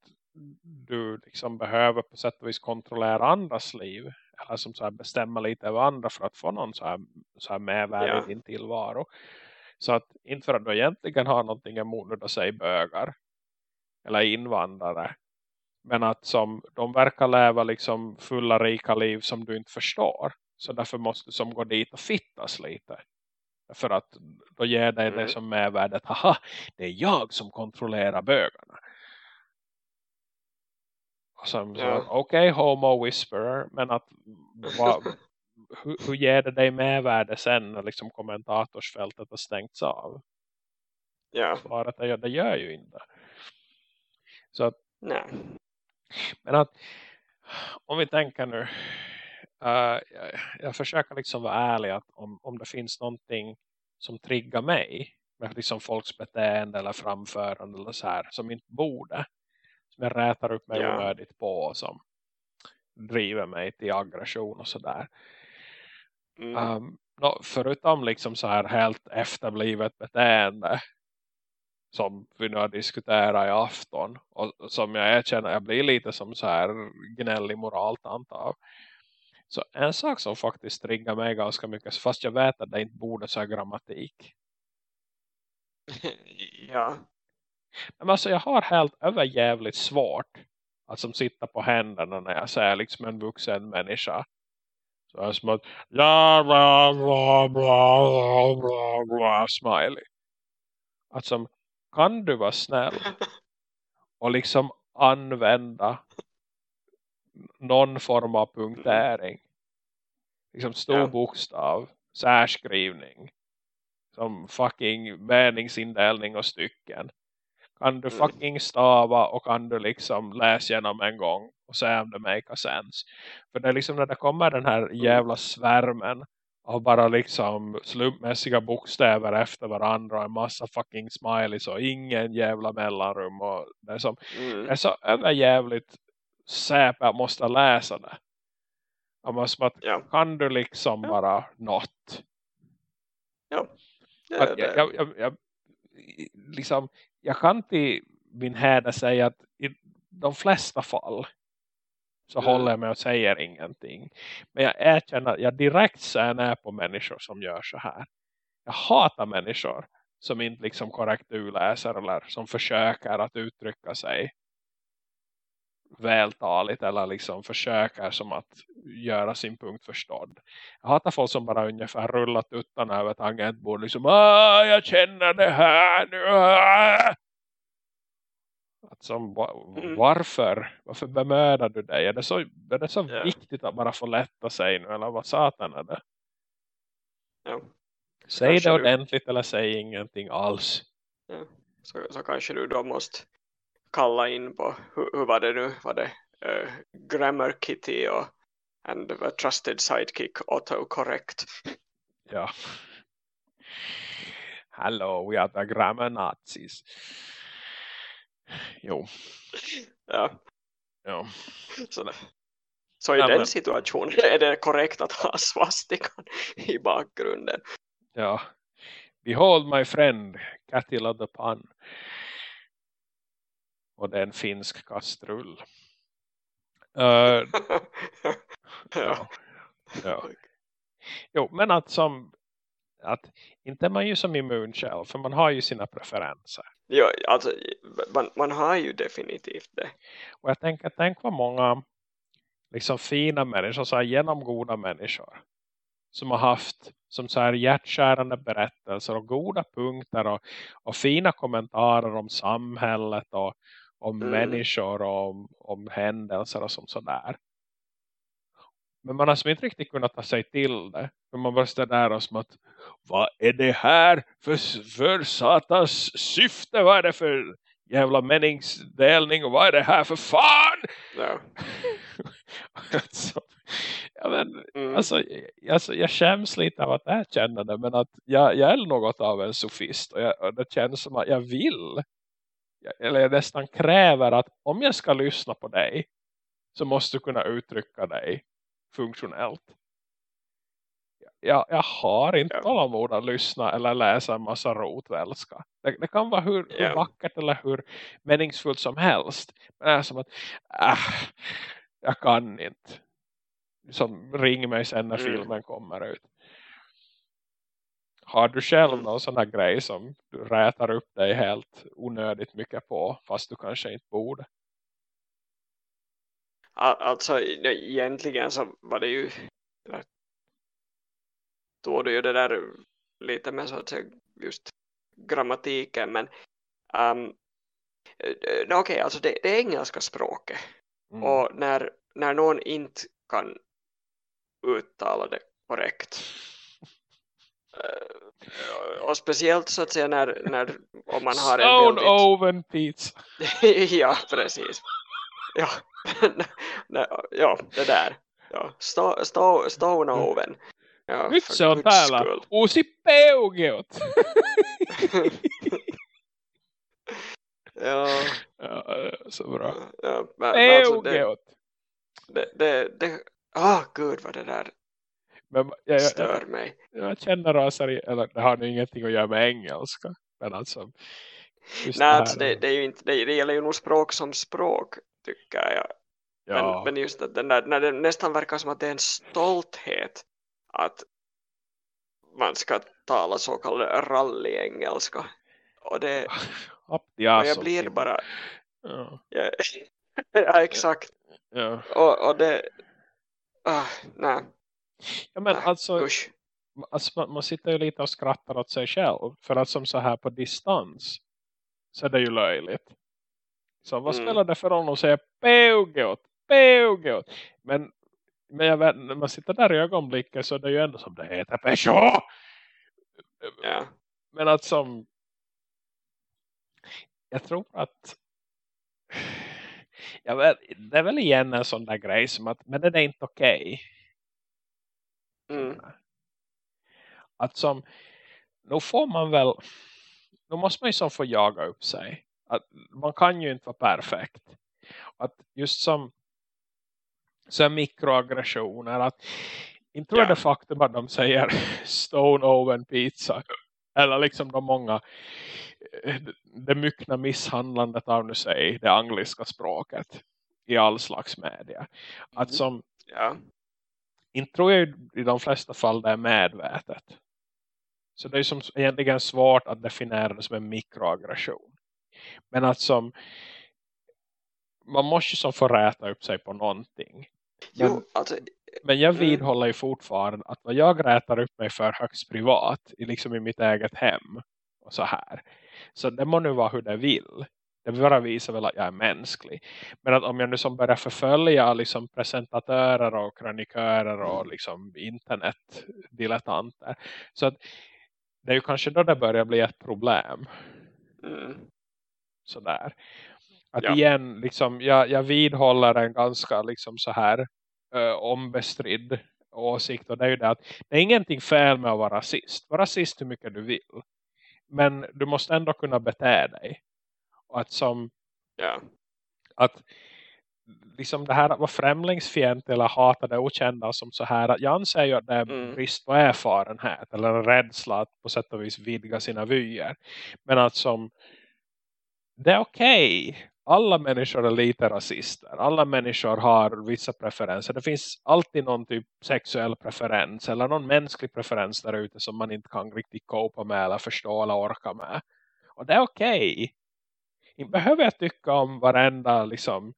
S1: du liksom behöver på sätt och vis kontrollera andras liv eller som så bestämma lite över andra för att få någon så här, så här medvärde
S2: Ja.
S1: i din tillvaro. Så att inte för att du egentligen har någonting emot du säger bögar eller invandrare men att som de verkar leva liksom fulla rika liv som du inte förstår. Så därför måste du som gå dit och fittas lite. För att då ger dig det
S2: Mm.
S1: som medvärdet. Haha, det är jag som kontrollerar bögarna. Och så,
S2: Ja.
S1: okej homo whisperer. Men att vad, hur, hur ger det dig medvärde sen när liksom kommentatorsfältet har stängts av?
S2: ja,
S1: Svaret är ja, det gör ju inte. Så att
S2: nej
S1: Men att om vi tänker nu. Eh, jag, försöker liksom vara ärlig att om, om det finns någonting som triggar mig. Med liksom folks beteende eller framförande eller så här. Som inte borde. Som jag rätar upp mig
S2: Ja.
S1: onödigt på. Och som driver mig till aggression och sådär.
S2: mm.
S1: Um, nå, förutom liksom så här helt efterblivet beteende som vi nu har diskuterat i afton och som jag erkänner jag blir lite som så här gnällig moralt antar så en sak som faktiskt triggar mig ganska mycket fast jag vet att det inte borde så här grammatik.
S2: Ja.
S1: Men alltså jag har helt överjävligt svårt att som sitta på händerna när jag säger liksom en vuxen människa. Så är som att ja bla bla bla bla bla bla smiley. Att som kan du vara snäll? Och liksom använda någon form av punktering. Liksom stor
S2: Ja.
S1: bokstav, särskrivning, som fucking meningsindelning och stycken. Kan du
S2: Mm.
S1: fucking stava och kan du liksom läsa igenom en gång och se om det make sense. För det är liksom när det kommer den här jävla svärmen av bara liksom slumpmässiga bokstäver efter varandra och en massa fucking smileys och ingen jävla mellanrum och det är som
S2: mm.
S1: det är så överjävligt säpe att måste läsa det. Jag måste att
S2: ja
S1: kan du liksom
S2: Ja.
S1: bara något?
S2: ja det,
S1: jag,
S2: det,
S1: jag, jag, jag, liksom, jag kan till min häda säga att i de flesta fall så
S2: Mm.
S1: håller jag med och säger ingenting. Men jag erkänner att jag direkt ser ner på människor som gör så här. Jag hatar människor som inte liksom korrekt urläser eller som försöker att uttrycka sig vältaligt eller liksom försöker som att göra sin punkt förstådd. Jag hatar folk som bara ungefär rullat utan över tangentbord liksom ah, jag känner det här nu ah! att som, va-
S2: Mm.
S1: varför varför bemödar du dig är det så, är det så
S2: Ja.
S1: viktigt att bara få lätta sig nu eller vad satan är det
S2: Ja.
S1: Säg
S2: Kanske
S1: det
S2: du-
S1: ordentligt eller säg ingenting alls.
S2: Så, så kanske du då måste kalla in på, hur, hur var det nu? Var det eh, Grammar Kitty och and a trusted sidekick autocorrect?
S1: Ja. Hello, we are the grammar nazis. Jo,
S2: Ja,
S1: ja.
S2: så, så i
S1: Ja,
S2: den
S1: men-
S2: situationen är det korrekt att ha svastikan i bakgrunden.
S1: Ja. Behold my friend, Catilla the Pan. Och det är en finsk kastrull. Uh,
S2: ja.
S1: ja. Jo, men att som att inte man ju som immun själv för man har ju sina preferenser.
S2: Ja, alltså, man, man har ju definitivt det.
S1: Och jag tänker, tänk vad många liksom fina människor, så här genomgoda människor som har haft som så här hjärtskärande berättelser och goda punkter och, och fina kommentarer om samhället och om
S2: Mm.
S1: människor och om, om händelser och som sådär. Men man har som inte riktigt kunnat ta sig till det. För man bara står där och som att vad är det här för, för satans syfte? Vad är det för jävla meningsdelning och vad är det här för fan?
S2: Ja.
S1: alltså, ja, men,
S2: Mm.
S1: alltså, alltså, jag skäms lite av att erkänna det. Men att jag, jag är något av en sofist. Och, jag, och det känns som att jag vill. Eller jag nästan kräver att om jag ska lyssna på dig. Så måste du kunna uttrycka dig funktionellt. Jag, jag har inte
S2: Ja.
S1: tålamod att lyssna eller läsa en massa rotvälska. Det, det kan vara hur, hur
S2: Ja.
S1: vackert eller hur meningsfullt som helst. Men det är som att äh, jag kan inte. Som ring mig sen när
S2: Mm.
S1: filmen kommer ut. Har du själv någon sån här grej som du rätar upp dig helt onödigt mycket på fast du kanske inte borde?
S2: Al- Alltså egentligen så var det ju då det ju det där lite med så att säga just grammatiken men um, okej alltså det, det är engelska språket
S1: Mm.
S2: och när, när någon inte kan uttala det korrekt eh, och speciellt så att säga när, när om man har en väldigt
S1: oven pizza.
S2: ja, precis. Ja, ja det där. Ja, sto, sto, stone oven. Ja,
S1: Nyt
S2: för
S1: se on
S2: guds
S1: täällä.
S2: skull.
S1: Uusi peugeot.
S2: ja,
S1: ja, så bra.
S2: ja, men, men alltså det, det, det, det, ah gud vad det där
S1: Men jag, jag, jag,
S2: stör mig.
S1: jag känner raseri, eller det har nog ingenting att göra med engelska. Men alltså.
S2: Nej,
S1: här-
S2: alltså det, det är ju inte, det, det gäller ju nog språk som språk tycker jag.
S1: ja.
S2: Men, men just att den där, när det nästan verkar som att det är en stolthet att man ska tala så kallad rally-engelska. Och, det, och jag blir bara...
S1: Ja,
S2: Ja, exakt.
S1: ja.
S2: Och, och det... Ah, nej,
S1: ja men
S2: nej,
S1: alltså, alltså man, man sitter ju lite och skrattar åt sig själv. För att som så här på distans. Så är det ju löjligt. Så vad
S2: Mm.
S1: spelar det för roll att säga peugeot, peugeot. Men, men jag vet, när man sitter där i ögonblicket så är det ju ändå som det heter Peugeot.
S2: Ja.
S1: Men att som jag tror att jag vet, det är väl igen en sån där grej som att men det är inte okej.
S2: Mm.
S1: Att som nu får man väl nu måste man ju som få jaga upp sig. Att man kan ju inte vara perfekt. Att just som så mikroaggressioner att inte
S2: Ja.
S1: det faktum att de säger stone oven pizza eller liksom de många eh, det myckna misshandlandet av nu säg det angliska språket i all slags media. Att
S2: Mhm.
S1: som
S2: Ja.
S1: Inte tror jag i de flesta fall det är medvetet. Så det är som egentligen svårt att definiera det som en mikroaggression. Men att som man måste ju som få räta upp sig på någonting. Men,
S2: Jo, alltså,
S1: men jag
S2: Mm.
S1: vidhåller ju fortfarande att vad jag rätar upp mig för högst privat liksom i mitt eget hem och så här. Så det må nu vara hur det vill. Det bara visar väl att jag är mänsklig. Men att om jag nu som börjar förfölja liksom presentatörer och kronikörer och liksom internetdilettanter. Så att det är ju kanske då det börjar bli ett problem.
S2: Mm.
S1: Sådär. Att
S2: Ja.
S1: igen, liksom, jag, jag vidhåller en ganska liksom så här uh, ombestridd åsikt. Och det är ju det att det är ingenting fel med att vara rasist. Var rasist hur mycket du vill. Men du måste ändå kunna bete dig. Och att som
S2: Ja.
S1: att liksom det här att vara främlingsfientlig eller hata det okända som så här att jag anser ju att det är
S2: Mm.
S1: brist på erfarenhet eller en rädsla att på sätt och vis vidga sina vyer. Men att som det är okej. Alla människor är lite rasister. Alla människor har vissa preferenser. Det finns alltid någon typ sexuell preferens eller någon mänsklig preferens där ute som man inte kan riktigt copa med eller förstå eller orka med. Och det är okej inte behöver jag tycka om varenda liksom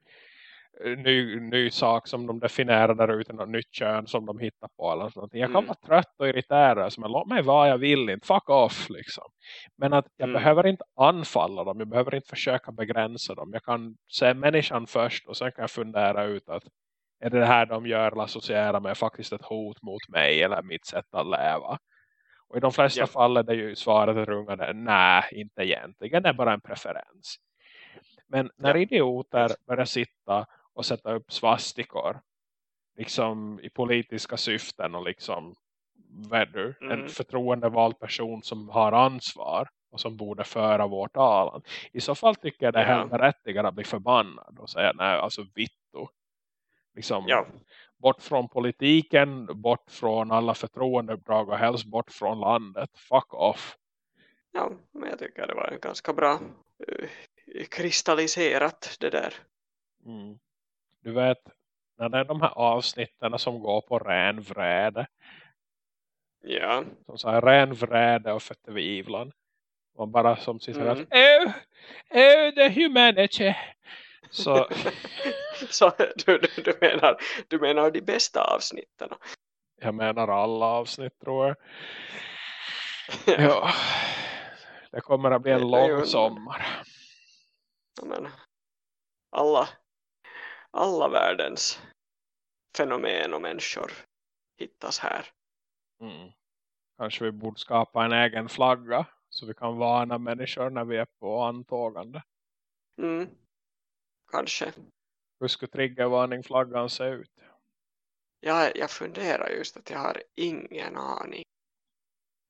S1: ny, ny sak som de definierar där ute, något nytt kön som de hittar på eller någonting. Jag kan
S2: Mm.
S1: vara trött och irriterad, men låt mig vara, jag vill inte, fuck off liksom. Men att jag
S2: Mm.
S1: behöver inte anfalla dem, jag behöver inte försöka begränsa dem. Jag kan se människan först och sen kan jag fundera ut att är det det här de gör eller associerar med faktiskt ett hot mot mig eller mitt sätt att leva. Och i de flesta
S2: Ja. fall
S1: är det ju svaret att rungande, nej, inte egentligen, det är bara en preferens. Men när
S2: Ja.
S1: idioter börjar sitta och sätta upp svastikor liksom i politiska syften och liksom vad du, en
S2: Mm.
S1: förtroendevald person som har ansvar och som borde föra vår talan. I så fall tycker jag det är
S2: Ja.
S1: helt berättigat att bli förbannad och säga nej, alltså vittu. Liksom,
S2: Ja.
S1: bort från politiken, bort från alla förtroendeuppdrag och helst bort från landet. Fuck off.
S2: ja, men jag tycker det var en ganska bra eh, kristalliserat det där.
S1: Mm. Du vet, när det är de här avsnitten som går på ren vrede.
S2: Ja.
S1: Som så här ren vrede och förtvivlan. Man bara som sitter
S2: Mm.
S1: mm. oh, oh, the humanity. Så,
S2: Så du, du, du, menar, du menar de bästa avsnitten?
S1: jag menar alla avsnitt tror jag. Ja. Det kommer att bli en lång sommar.
S2: Men alla, alla världens fenomen och människor hittas här.
S1: Mm. Kanske vi borde skapa en egen flagga. Så vi kan varna människor när vi är på antågande.
S2: Mm. Kanske.
S1: Hur skulle triggervarningflaggan se ut?
S2: Jag, jag funderar just att jag har ingen aning.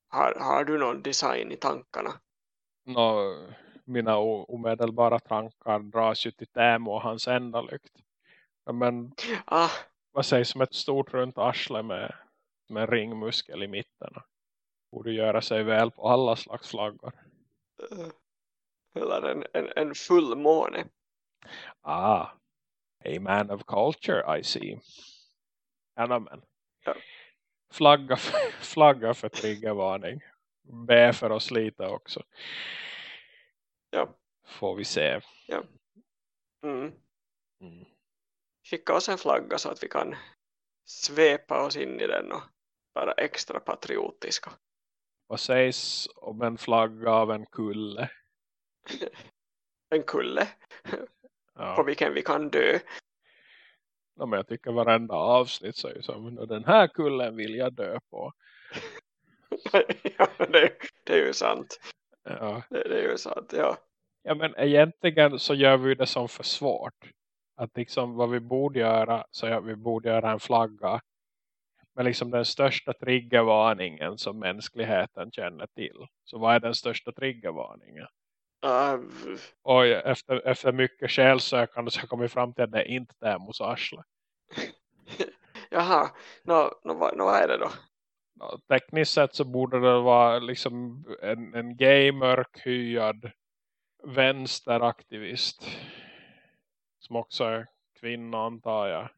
S2: Har, har du någon design i tankarna?
S1: Nå, mina omedelbara tankar dras ju till Temo och hans enda lykt. Men
S2: Ah,
S1: vad sägs som ett stort runt arsle med, med ringmuskel i mitten? Borde göra sig väl på alla slags flaggor.
S2: eh, eller en, en, en fullmåne.
S1: Ah, a man of culture I see. Ja, men.
S2: Ja.
S1: Flagga, för, flagga för triggervarning. Be för oss lite också.
S2: Ja.
S1: Får vi se.
S2: Mm.
S1: Mm.
S2: Skicka oss en flagga så att vi kan svepa oss in i den och vara extra patriotiska.
S1: Vad sägs om en flagga av en kulle?
S2: En kulle
S1: Ja.
S2: på vilken vi kan dö.
S1: Ja, men jag tycker varenda avsnitt så är som den här kullen vill jag dö på.
S2: ja, det, det är ju sant.
S1: Ja.
S2: Det, det är ju sant, ja.
S1: ja, men egentligen så gör vi det som för svårt. Att liksom vad vi borde göra så är att vi borde göra en flagga. Men liksom den största triggervarningen som mänskligheten känner till. Så vad är den största triggervarningen?
S2: V-
S1: Och efter, efter mycket själsökande så jag kommit fram till att det är inte Temos arsle.
S2: jaha, nå no, no, vad är det då?
S1: Tekniskt sett så borde det vara liksom en, en gay mörkhyad vänsteraktivist som också är kvinna antar jag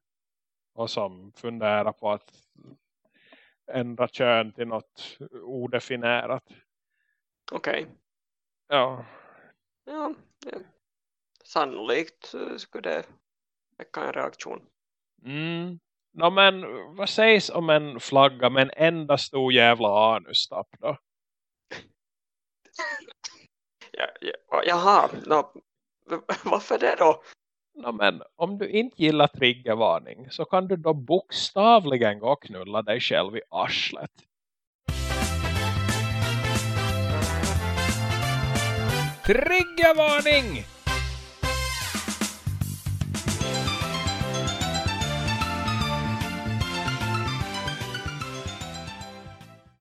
S1: och som funderar på att ändra kön till något odefinierat
S2: Okej.
S1: ja,
S2: Ja, ja. Sannolikt eh, skulle det väcka en reaktion.
S1: mm. No, men vad sägs om en flagga med en enda stor jävla anustapp då?
S2: Ja, ja, jaha, no, Varför det då?
S1: No, men om du inte gillar triggervarning så kan du då bokstavligen gå och knulla dig själv i arslet. Triggervarning!